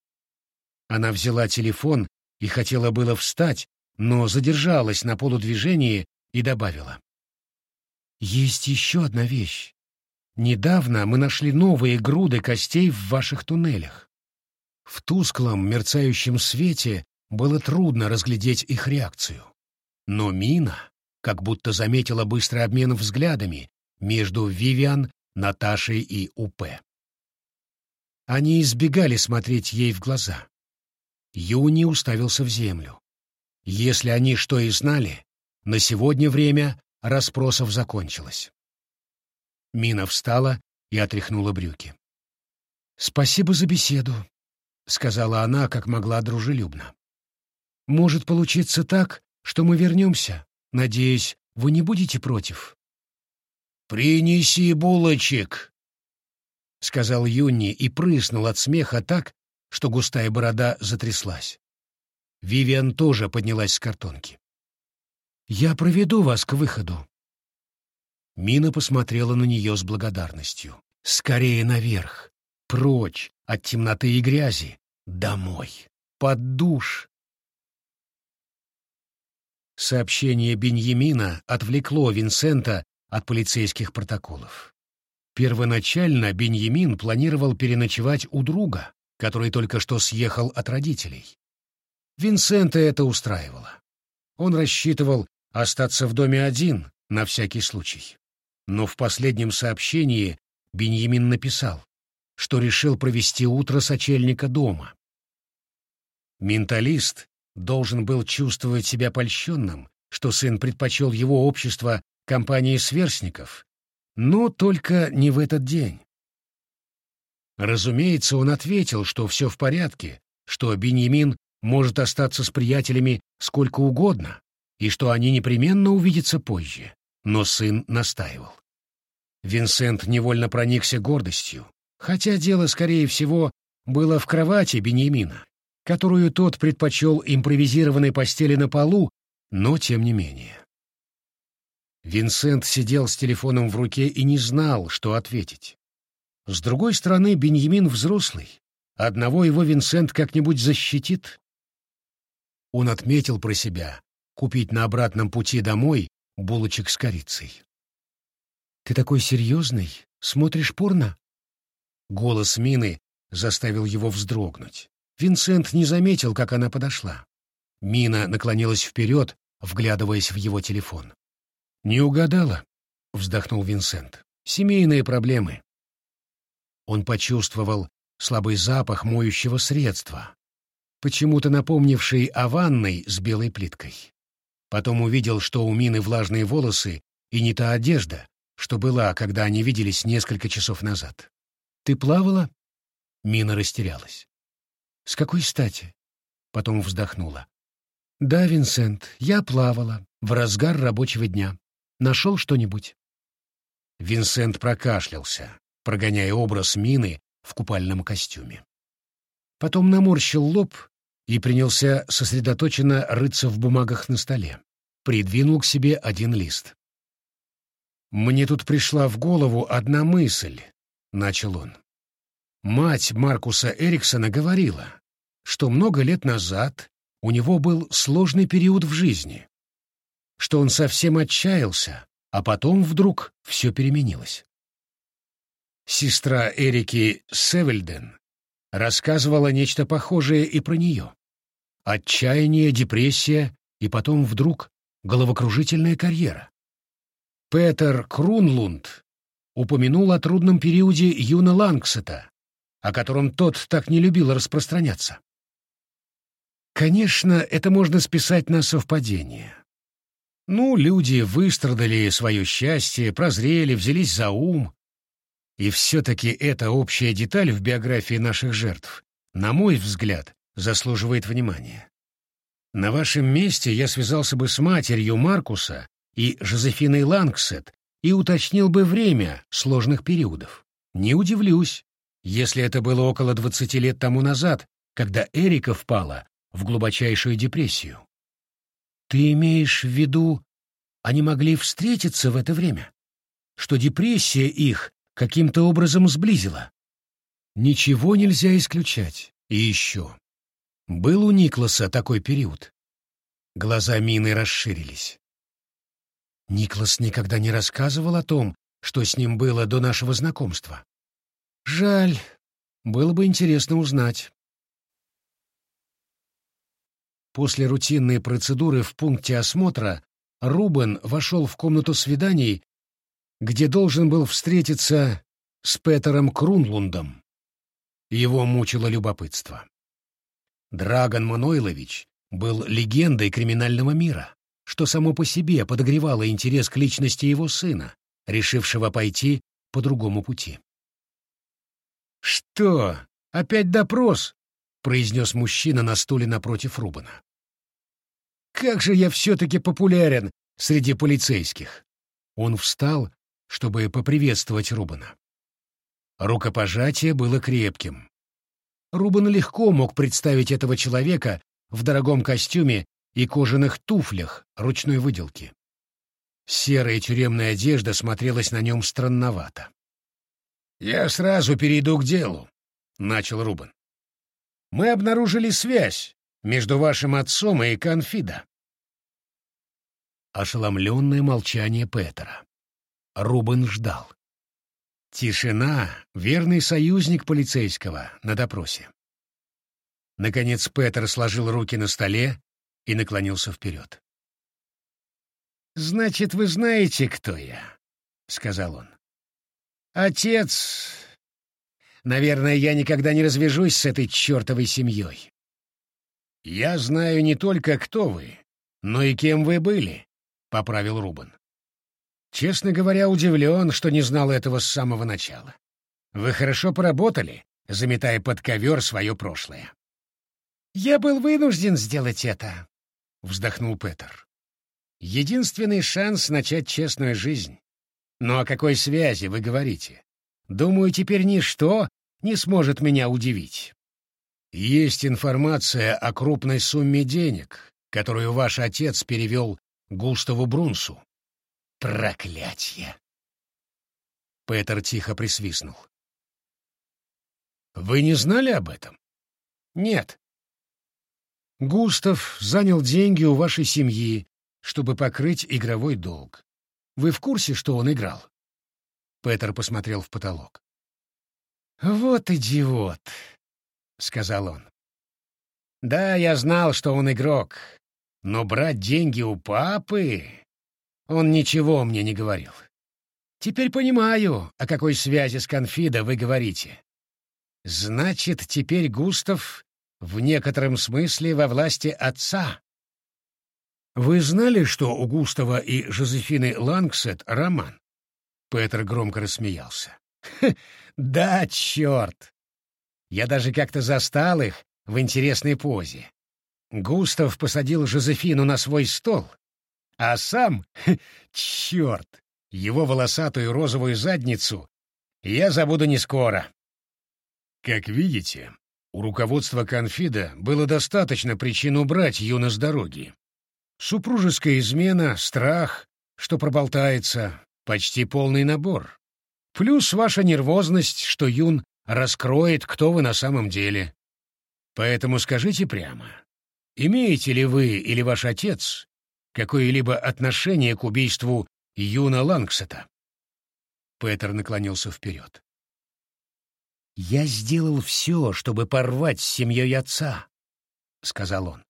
Она взяла телефон и хотела было встать, но задержалась на полудвижении и добавила. «Есть еще одна вещь. Недавно мы нашли новые груды костей в ваших туннелях. В тусклом, мерцающем свете было трудно разглядеть их реакцию. Но Мина как будто заметила быстрый обмен взглядами между Вивиан, Наташей и УП. Они избегали смотреть ей в глаза. Юни уставился в землю. Если они что и знали, на сегодня время расспросов закончилось. Мина встала и отряхнула брюки. «Спасибо за беседу», — сказала она, как могла дружелюбно. «Может получиться так, что мы вернемся. Надеюсь, вы не будете против?» «Принеси булочек», — сказал Юнни и прыснул от смеха так, что густая борода затряслась. Вивиан тоже поднялась с картонки. «Я проведу вас к выходу». Мина посмотрела на нее с благодарностью. «Скорее наверх, прочь от темноты и грязи, домой, под душ». Сообщение Беньямина отвлекло Винсента от полицейских протоколов. Первоначально Беньямин планировал переночевать у друга, который только что съехал от родителей. Винсента это устраивало. Он рассчитывал остаться в доме один, на всякий случай. Но в последнем сообщении Беньямин написал, что решил провести утро сочельника дома. Менталист должен был чувствовать себя польщенным, что сын предпочел его общество компании сверстников, но только не в этот день. Разумеется, он ответил, что все в порядке, что Беньямин может остаться с приятелями сколько угодно, и что они непременно увидятся позже, но сын настаивал. Винсент невольно проникся гордостью, хотя дело, скорее всего, было в кровати Беньямина, которую тот предпочел импровизированной постели на полу, но тем не менее. Винсент сидел с телефоном в руке и не знал, что ответить. С другой стороны, Беньямин взрослый. Одного его Винсент как-нибудь защитит. Он отметил про себя купить на обратном пути домой булочек с корицей. «Ты такой серьезный? Смотришь порно?» Голос Мины заставил его вздрогнуть. Винсент не заметил, как она подошла. Мина наклонилась вперед, вглядываясь в его телефон. «Не угадала», — вздохнул Винсент. «Семейные проблемы». Он почувствовал слабый запах моющего средства, почему-то напомнивший о ванной с белой плиткой. Потом увидел, что у Мины влажные волосы и не та одежда, что была, когда они виделись несколько часов назад. «Ты плавала?» Мина растерялась. «С какой стати?» Потом вздохнула. «Да, Винсент, я плавала в разгар рабочего дня. Нашел что-нибудь?» Винсент прокашлялся, прогоняя образ Мины в купальном костюме. Потом наморщил лоб и принялся сосредоточенно рыться в бумагах на столе. Придвинул к себе один лист. «Мне тут пришла в голову одна мысль», — начал он. Мать Маркуса Эриксона говорила, что много лет назад у него был сложный период в жизни, что он совсем отчаялся, а потом вдруг все переменилось. Сестра Эрики Севельден рассказывала нечто похожее и про нее. Отчаяние, депрессия и потом вдруг головокружительная карьера. Петер Крунлунд упомянул о трудном периоде Юна Лангсета, о котором тот так не любил распространяться. Конечно, это можно списать на совпадение. Ну, люди выстрадали свое счастье, прозрели, взялись за ум, и все-таки эта общая деталь в биографии наших жертв на мой взгляд, заслуживает внимания. На вашем месте я связался бы с матерью Маркуса и Жозефиной Лангсет и уточнил бы время сложных периодов. Не удивлюсь, если это было около 20 лет тому назад, когда Эрика впала в глубочайшую депрессию. Ты имеешь в виду, они могли встретиться в это время? Что депрессия их каким-то образом сблизила? Ничего нельзя исключать. И еще. Был у Никласа такой период. Глаза Мины расширились. Никлас никогда не рассказывал о том, что с ним было до нашего знакомства. Жаль. Было бы интересно узнать. После рутинной процедуры в пункте осмотра Рубен вошел в комнату свиданий, где должен был встретиться с Петером Крунлундом. Его мучило любопытство. Драгон Манойлович был легендой криминального мира, что само по себе подогревало интерес к личности его сына, решившего пойти по другому пути. «Что, опять допрос?» — произнес мужчина на стуле напротив Рубана. «Как же я все-таки популярен среди полицейских!» Он встал, чтобы поприветствовать Рубана. Рукопожатие было крепким. Рубан легко мог представить этого человека в дорогом костюме и кожаных туфлях ручной выделки. Серая тюремная одежда смотрелась на нем странновато. «Я сразу перейду к делу», — начал Рубан. «Мы обнаружили связь между вашим отцом и Конфида». Ошеломленное молчание Петера. Рубен ждал. Тишина — верный союзник полицейского на допросе. Наконец Петер сложил руки на столе и наклонился вперед. «Значит, вы знаете, кто я?» — сказал он. «Отец... Наверное, я никогда не развяжусь с этой чертовой семьей. Я знаю не только, кто вы, но и кем вы были», — поправил Рубан. «Честно говоря, удивлен, что не знал этого с самого начала. Вы хорошо поработали, заметая под ковер свое прошлое». «Я был вынужден сделать это», — вздохнул Петер. «Единственный шанс начать честную жизнь. Но о какой связи вы говорите? Думаю, теперь ничто не сможет меня удивить. Есть информация о крупной сумме денег, которую ваш отец перевел Густаву Брунсу. Проклятье!» Петер тихо присвистнул. «Вы не знали об этом?» «Нет», Густав занял деньги у вашей семьи, чтобы покрыть игровой долг. Вы в курсе, что он играл?» Петер посмотрел в потолок. «Вот идиот», — сказал он. «Да, я знал, что он игрок, но брать деньги у папы...» Он ничего мне не говорил. Теперь понимаю, о какой связи с Конфидо вы говорите. Значит, теперь Густав в некотором смысле во власти отца. Вы знали, что у Густава и Жозефины Лангсет роман? Петр громко рассмеялся. Да, черт! Я даже как-то застал их в интересной позе. Густав посадил Жозефину на свой стол, а сам, черт, его волосатую розовую задницу я забуду не скоро. Как видите, у руководства конфида было достаточно причин убрать Юна с дороги. Супружеская измена, страх, что проболтается, почти полный набор. Плюс ваша нервозность, что Юн раскроет, кто вы на самом деле. Поэтому скажите прямо, имеете ли вы или ваш отец какое-либо отношение к убийству Юна Лангсета? Петер наклонился вперед. «Я сделал все, чтобы порвать с семьей отца», — сказал он.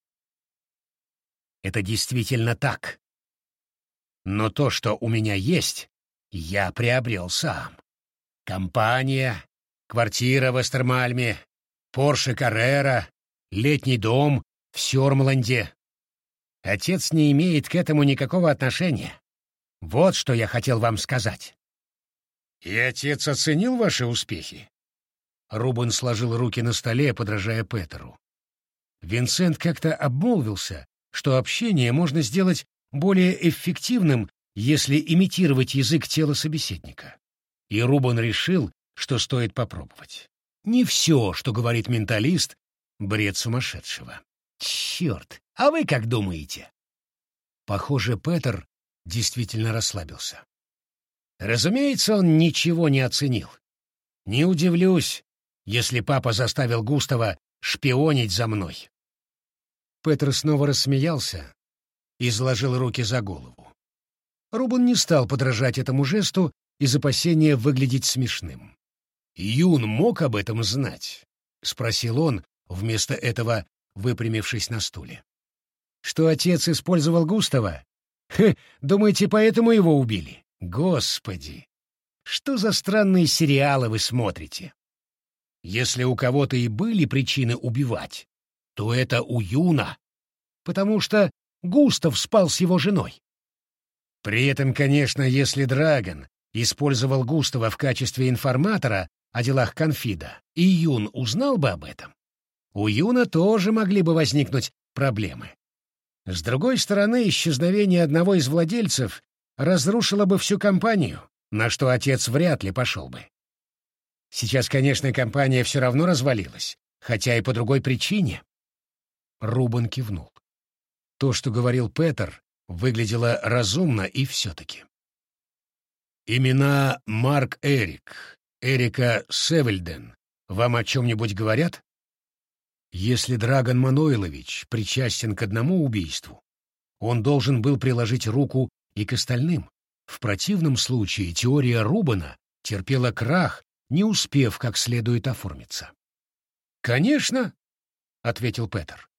«Это действительно так. Но то, что у меня есть, я приобрел сам. Компания, квартира в Эстермальме, Порше Каррера, летний дом в Сёрмланде. Отец не имеет к этому никакого отношения. Вот что я хотел вам сказать». «И отец оценил ваши успехи?» Рубен сложил руки на столе, подражая Петеру. Винсент как-то обмолвился, что общение можно сделать более эффективным, если имитировать язык тела собеседника. И Рубен решил, что стоит попробовать. Не все, что говорит менталист, бред сумасшедшего. Черт, а вы как думаете? Похоже, Петер действительно расслабился. Разумеется, он ничего не оценил. Не удивлюсь, если папа заставил Густава шпионить за мной. Петр снова рассмеялся и сложил руки за голову. Рубан не стал подражать этому жесту из опасения выглядеть смешным. «Юн мог об этом знать?» — спросил он, вместо этого выпрямившись на стуле. «Что отец использовал Густава? Хе, думаете, поэтому его убили? Господи! Что за странные сериалы вы смотрите? Если у кого-то и были причины убивать, то это у Юна, потому что Густав спал с его женой. При этом, конечно, если Драгон использовал Густава в качестве информатора о делах Конфида, и Юн узнал бы об этом, у Юна тоже могли бы возникнуть проблемы. С другой стороны, исчезновение одного из владельцев разрушило бы всю компанию, на что отец вряд ли пошел бы. Сейчас, конечно, компания все равно развалилась, хотя и по другой причине. Рубан кивнул. То, что говорил Петер, выглядело разумно и все-таки. «Имена Марк Эрик, Эрика Севельден вам о чем-нибудь говорят?» Если Драгон Мануилович причастен к одному убийству, он должен был приложить руку и к остальным. В противном случае теория Рубана терпела крах, не успев как следует оформиться. «Конечно», — ответил Петер.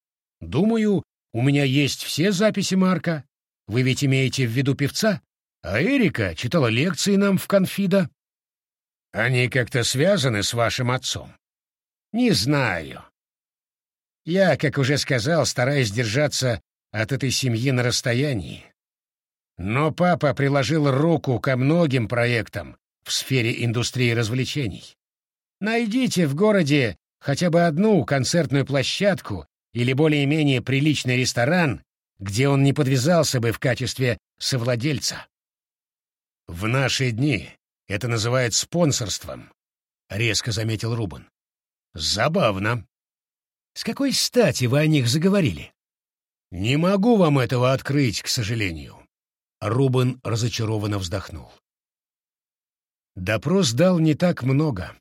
Думаю, у меня есть все записи Марка. Вы ведь имеете в виду певца? А Эрика читала лекции нам в конфида. Они как-то связаны с вашим отцом? Не знаю. Я, как уже сказал, стараюсь держаться от этой семьи на расстоянии. Но папа приложил руку ко многим проектам в сфере индустрии развлечений. Найдите в городе хотя бы одну концертную площадку или более-менее приличный ресторан, где он не подвязался бы в качестве совладельца. «В наши дни это называют спонсорством», — резко заметил Рубан. «Забавно. С какой стати вы о них заговорили?» «Не могу вам этого открыть, к сожалению». Рубан разочарованно вздохнул. Допрос дал не так много.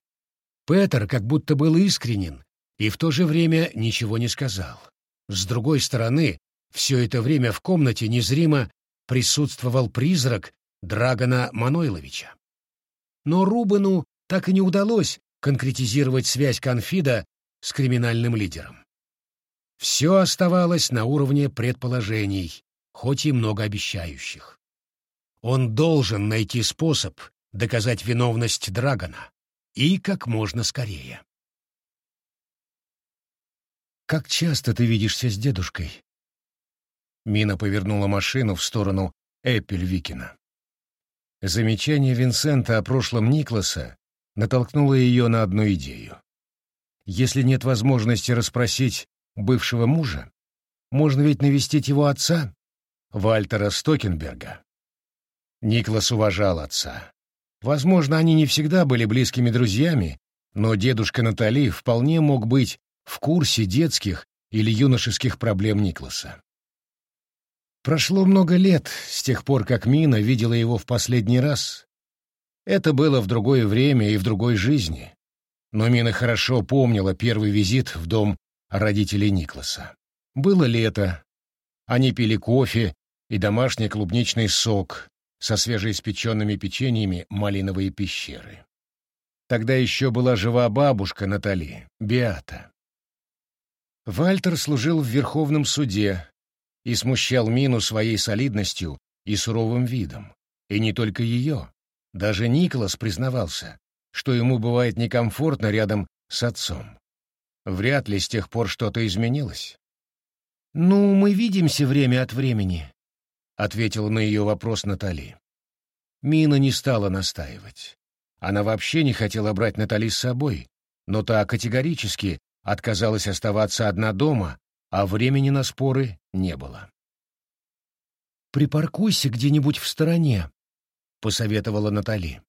Петер как будто был искренен и в то же время ничего не сказал. С другой стороны, все это время в комнате незримо присутствовал призрак Драгона Манойловича. Но Рубану так и не удалось конкретизировать связь Конфида с криминальным лидером. Все оставалось на уровне предположений, хоть и многообещающих. Он должен найти способ доказать виновность Драгона, и как можно скорее. «Как часто ты видишься с дедушкой?» Мина повернула машину в сторону Эппельвикина. Замечание Винсента о прошлом Никласа натолкнуло ее на одну идею. Если нет возможности расспросить бывшего мужа, можно ведь навестить его отца, Вальтера Стокенберга. Никлас уважал отца. Возможно, они не всегда были близкими друзьями, но дедушка Натали вполне мог быть в курсе детских или юношеских проблем Никласа. Прошло много лет с тех пор, как Мина видела его в последний раз. Это было в другое время и в другой жизни. Но Мина хорошо помнила первый визит в дом родителей Никласа. Было лето. Они пили кофе и домашний клубничный сок со свежеиспеченными печеньями малиновые пещеры. Тогда еще была жива бабушка Натали, Беата. Вальтер служил в Верховном суде и смущал Мину своей солидностью и суровым видом. И не только ее. Даже Николас признавался, что ему бывает некомфортно рядом с отцом. Вряд ли с тех пор что-то изменилось. «Ну, мы видимся время от времени», — ответила на ее вопрос Натали. Мина не стала настаивать. Она вообще не хотела брать Натали с собой, но та категорически отказалась оставаться одна дома, а времени на споры не было. «Припаркуйся где-нибудь в стороне», — посоветовала Натали.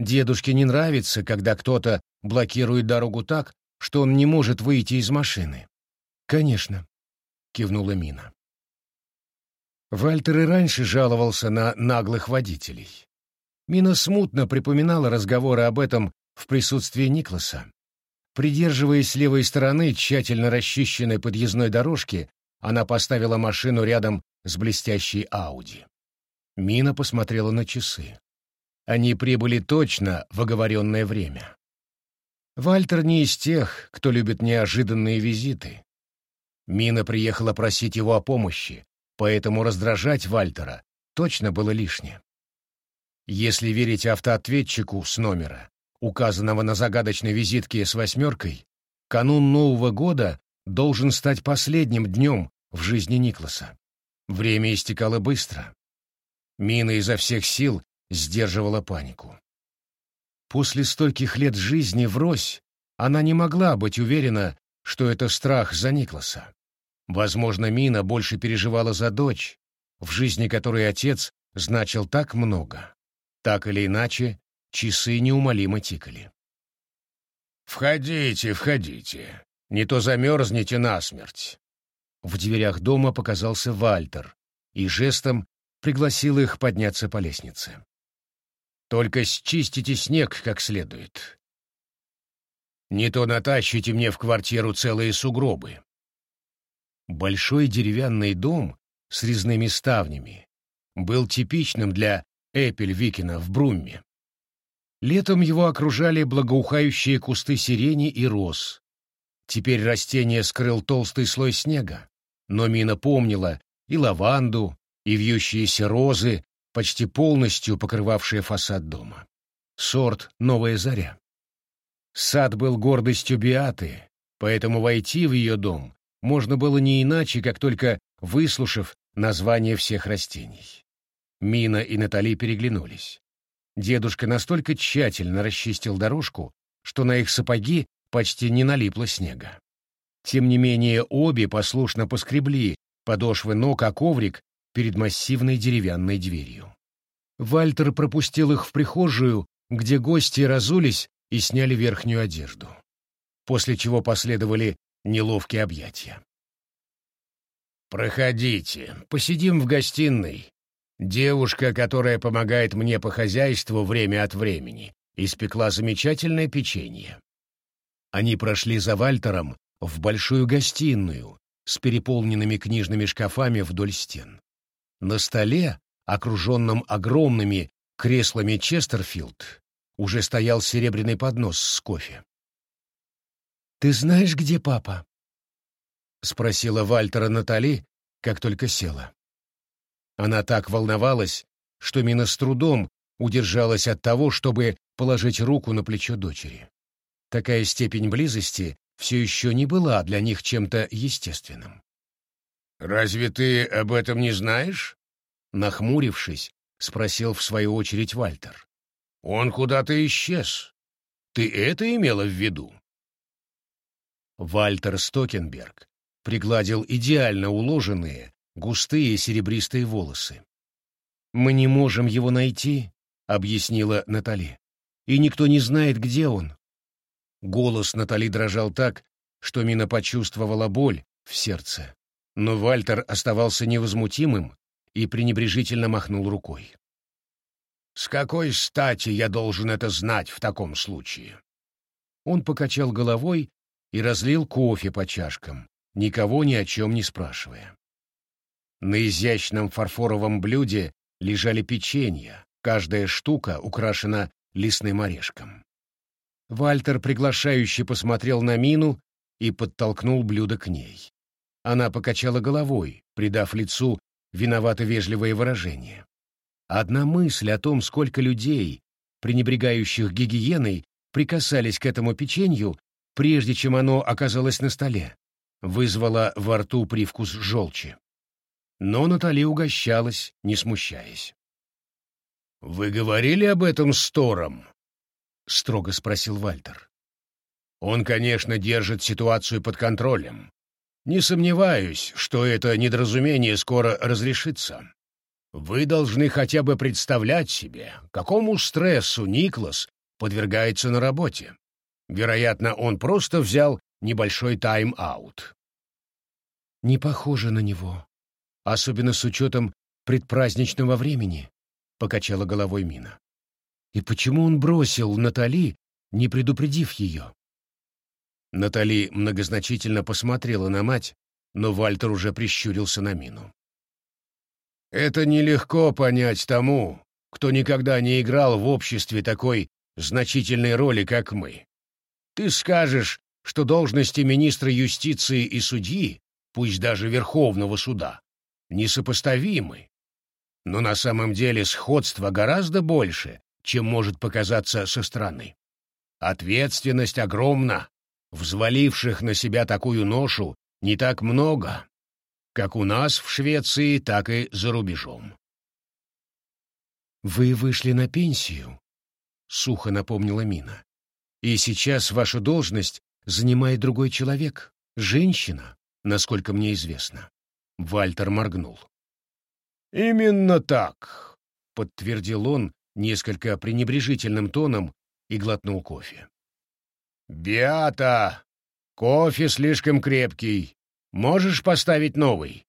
«Дедушке не нравится, когда кто-то блокирует дорогу так, что он не может выйти из машины». «Конечно», — кивнула Мина. Вальтер и раньше жаловался на наглых водителей. Мина смутно припоминала разговоры об этом в присутствии Никласа. Придерживаясь левой стороны тщательно расчищенной подъездной дорожки, она поставила машину рядом с блестящей Ауди. Мина посмотрела на часы. Они прибыли точно в оговоренное время. Вальтер не из тех, кто любит неожиданные визиты. Мина приехала просить его о помощи, поэтому раздражать Вальтера точно было лишнее. Если верить автоответчику с номера, указанного на загадочной визитке с восьмеркой, канун Нового года должен стать последним днем в жизни Никласа. Время истекало быстро. Мина изо всех сил сдерживала панику. После стольких лет жизни врозь она не могла быть уверена, что это страх за Никласа. Возможно, Мина больше переживала за дочь, в жизни которой отец значил так много. Так или иначе, часы неумолимо тикали. «Входите, входите. Не то замерзнете насмерть». В дверях дома показался Вальтер и жестом пригласил их подняться по лестнице. «Только счистите снег как следует. Не то натащите мне в квартиру целые сугробы». Большой деревянный дом с резными ставнями был типичным для Эпель-Викина в Брумме. Летом его окружали благоухающие кусты сирени и роз. Теперь растение скрыл толстый слой снега, но Мина помнила и лаванду, и вьющиеся розы, почти полностью покрывавшие фасад дома. Сорт «Новая заря». Сад был гордостью Биаты, поэтому войти в ее дом можно было не иначе, как только выслушав название всех растений. Мина и Натали переглянулись. Дедушка настолько тщательно расчистил дорожку, что на их сапоги почти не налипло снега. Тем не менее, обе послушно поскребли подошвы ног о коврик перед массивной деревянной дверью. Вальтер пропустил их в прихожую, где гости разулись и сняли верхнюю одежду. После чего последовали неловкие объятия. «Проходите, посидим в гостиной. Девушка, которая помогает мне по хозяйству время от времени, испекла замечательное печенье». Они прошли за Вальтером в большую гостиную с переполненными книжными шкафами вдоль стен. На столе, окруженном огромными креслами Честерфилд, уже стоял серебряный поднос с кофе. «Ты знаешь, где папа?» — спросила Вальтера Натали, как только села. Она так волновалась, что Мина с трудом удержалась от того, чтобы положить руку на плечо дочери. Такая степень близости все еще не была для них чем-то естественным. «Разве ты об этом не знаешь?» Нахмурившись, спросил в свою очередь Вальтер. «Он куда-то исчез. Ты это имела в виду?» Вальтер Стокенберг пригладил идеально уложенные, густые серебристые волосы. «Мы не можем его найти», — объяснила Натали. «И никто не знает, где он». Голос Натали дрожал так, что Мина почувствовала боль в сердце. Но Вальтер оставался невозмутимым и пренебрежительно махнул рукой. «С какой стати я должен это знать в таком случае?» Он покачал головой и разлил кофе по чашкам, никого ни о чем не спрашивая. На изящном фарфоровом блюде лежали печенья, каждая штука украшена лесным орешком. Вальтер приглашающе посмотрел на Мину и подтолкнул блюдо к ней. Она покачала головой, придав лицу виновато-вежливое выражение. Одна мысль о том, сколько людей, пренебрегающих гигиеной, прикасались к этому печенью, прежде чем оно оказалось на столе, вызвало во рту привкус желчи. Но Натали угощалась, не смущаясь. «Вы говорили об этом с Тором?» — строго спросил Вальтер. Он, конечно, держит ситуацию под контролем. Не сомневаюсь, что это недоразумение скоро разрешится. Вы должны хотя бы представлять себе, какому стрессу Никлас подвергается на работе. Вероятно, он просто взял небольшой тайм-аут. Не похоже на него, особенно с учетом предпраздничного времени, — покачала головой Мина. И почему он бросил Натали, не предупредив ее? Натали многозначительно посмотрела на мать, но Вальтер уже прищурился на Мину. Это нелегко понять тому, кто никогда не играл в обществе такой значительной роли, как мы. Ты скажешь, что должности министра юстиции и судьи, пусть даже Верховного суда, несопоставимы. Но на самом деле сходство гораздо больше, чем может показаться со стороны. Ответственность огромна. Взваливших на себя такую ношу не так много как у нас в Швеции, так и за рубежом. «Вы вышли на пенсию», — сухо напомнила Мина. «И сейчас вашу должность занимает другой человек, женщина, насколько мне известно». Вальтер моргнул. «Именно так», — подтвердил он несколько пренебрежительным тоном и глотнул кофе. «Биата, кофе слишком крепкий. Можешь поставить новый?»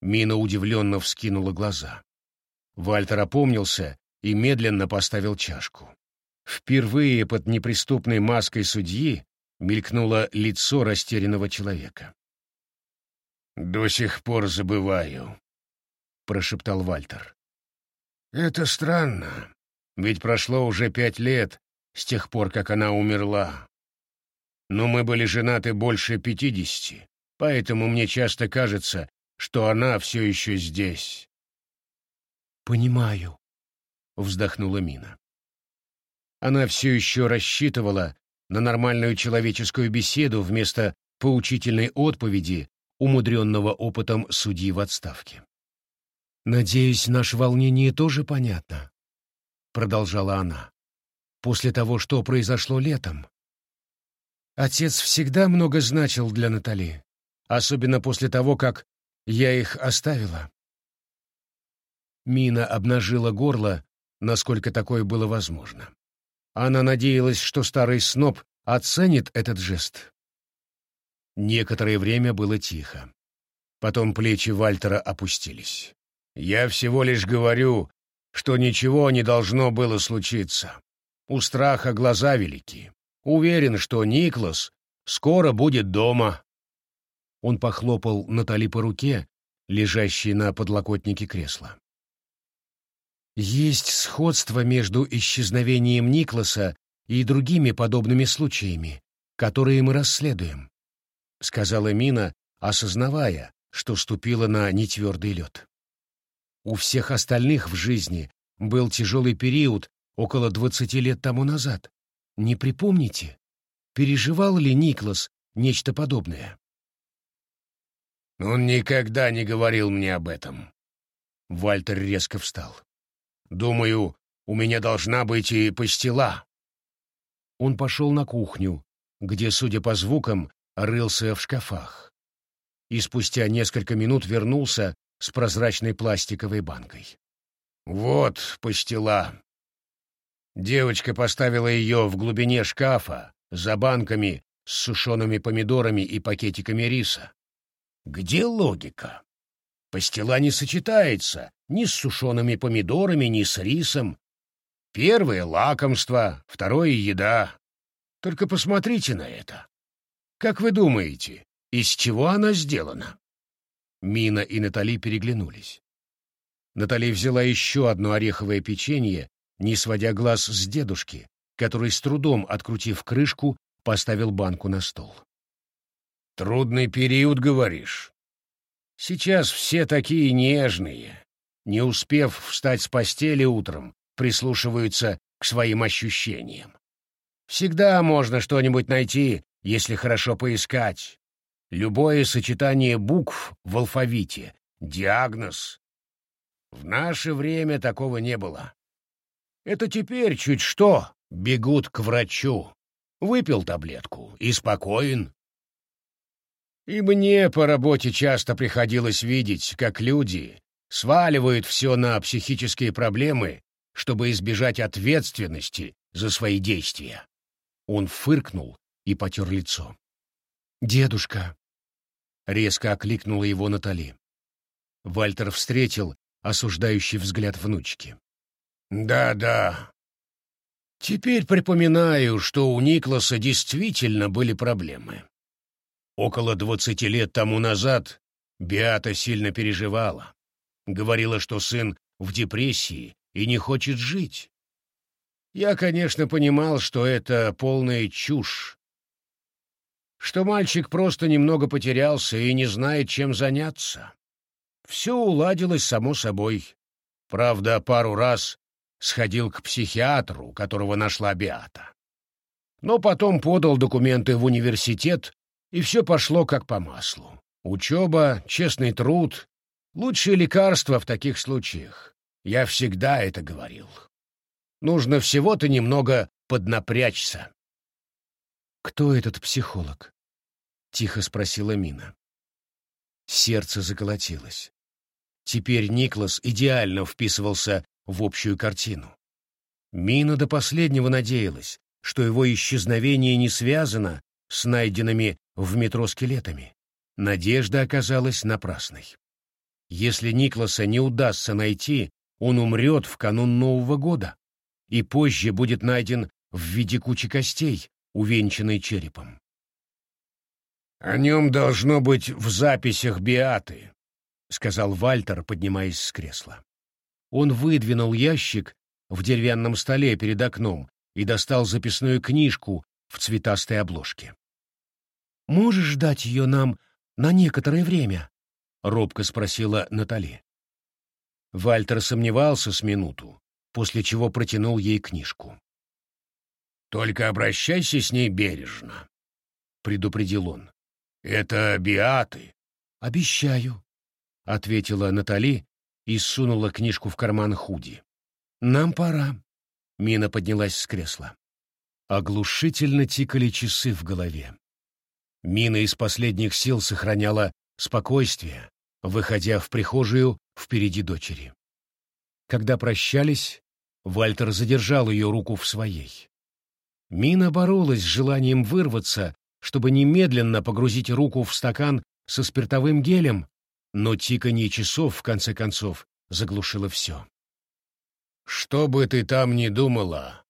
Мина удивленно вскинула глаза. Вальтер опомнился и медленно поставил чашку. Впервые под неприступной маской судьи мелькнуло лицо растерянного человека. «До сих пор забываю», — прошептал Вальтер. «Это странно, ведь прошло уже пять лет с тех пор, как она умерла. Но мы были женаты больше пятидесяти поэтому мне часто кажется, что она все еще здесь. «Понимаю», — вздохнула Мина. Она все еще рассчитывала на нормальную человеческую беседу вместо поучительной отповеди, умудренного опытом судьи в отставке. «Надеюсь, наше волнение тоже понятно», — продолжала она. «После того, что произошло летом. Отец всегда много значил для Натали особенно после того, как я их оставила. Мина обнажила горло, насколько такое было возможно. Она надеялась, что старый сноб оценит этот жест. Некоторое время было тихо. Потом плечи Вальтера опустились. «Я всего лишь говорю, что ничего не должно было случиться. У страха глаза велики. Уверен, что Никлас скоро будет дома, он похлопал Натали по руке, лежащей на подлокотнике кресла. Есть сходство между исчезновением Никласа и другими подобными случаями, которые мы расследуем, сказала Мина, осознавая, что ступила на нетвердый лед. У всех остальных в жизни был тяжелый период около двадцати лет тому назад. Не припомните, переживал ли Никлас нечто подобное? Он никогда не говорил мне об этом. Вальтер резко встал. Думаю, у меня должна быть и пастила. Он пошел на кухню, где, судя по звукам, рылся в шкафах. И спустя несколько минут вернулся с прозрачной пластиковой банкой. «Вот пастила». Девочка поставила ее в глубине шкафа, за банками с сушеными помидорами и пакетиками риса. Где логика? Пастила не сочетается ни с сушеными помидорами, ни с рисом. Первое — лакомство, второе — еда. Только посмотрите на это. Как вы думаете, из чего она сделана?» Мина и Натали переглянулись. Натали взяла еще одно ореховое печенье, не сводя глаз с дедушки, который с трудом, открутив крышку, поставил банку на стол. Трудный период, говоришь? Сейчас все такие нежные. Не успев встать с постели утром, прислушиваются к своим ощущениям. Всегда можно что-нибудь найти, если хорошо поискать. Любое сочетание букв в алфавите — диагноз. В наше время такого не было. Это теперь чуть что бегут к врачу. Выпил таблетку и спокоен. И мне по работе часто приходилось видеть, как люди сваливают все на психические проблемы, чтобы избежать ответственности за свои действия. Он фыркнул и потер лицо. «Дедушка!» — резко окликнула его Натали. Вальтер встретил осуждающий взгляд внучки. «Да-да. Теперь припоминаю, что у Никласа действительно были проблемы. Около двадцати лет тому назад Биата сильно переживала. Говорила, что сын в депрессии и не хочет жить. Я, конечно, понимал, что это полная чушь, что мальчик просто немного потерялся и не знает, чем заняться. Все уладилось само собой. Правда, пару раз сходил к психиатру, которого нашла Биата. Но потом подал документы в университет и все пошло как по маслу. Учеба, честный труд — лучшие лекарства в таких случаях. Я всегда это говорил. Нужно всего-то немного поднапрячься. «Кто этот психолог?» — тихо спросила Мина. Сердце заколотилось. Теперь Никлас идеально вписывался в общую картину. Мина до последнего надеялась, что его исчезновение не связано с найденными в метро скелетами. Надежда оказалась напрасной. Если Никласа не удастся найти, он умрет в канун Нового года и позже будет найден в виде кучи костей, увенчанной черепом. «О нем должно быть в записях Биаты», — сказал Вальтер, поднимаясь с кресла. Он выдвинул ящик в деревянном столе перед окном и достал записную книжку в цветастой обложке. «Можешь дать ее нам на некоторое время?» — робко спросила Натали. Вальтер сомневался с минуту, после чего протянул ей книжку. «Только обращайся с ней бережно», — предупредил он. «Это биаты». «Обещаю», — ответила Натали и сунула книжку в карман худи. «Нам пора». Мина поднялась с кресла. Оглушительно тикали часы в голове. Мина из последних сил сохраняла спокойствие, выходя в прихожую впереди дочери. Когда прощались, Вальтер задержал ее руку в своей. Мина боролась с желанием вырваться, чтобы немедленно погрузить руку в стакан со спиртовым гелем, но тиканье часов, в конце концов, заглушило все. «Что бы ты там ни думала,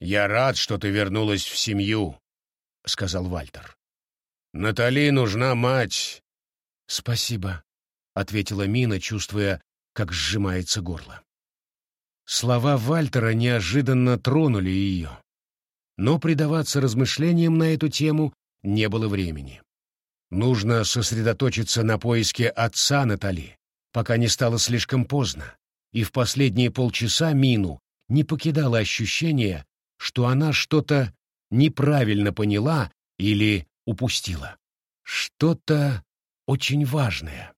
я рад, что ты вернулась в семью», — сказал Вальтер. Натали нужна мать. Спасибо, ответила Мина, чувствуя, как сжимается горло. Слова Вальтера неожиданно тронули ее. Но предаваться размышлениям на эту тему не было времени. Нужно сосредоточиться на поиске отца Натали, пока не стало слишком поздно, и в последние полчаса Мину не покидало ощущение, что она что-то неправильно поняла или упустила. Что-то очень важное.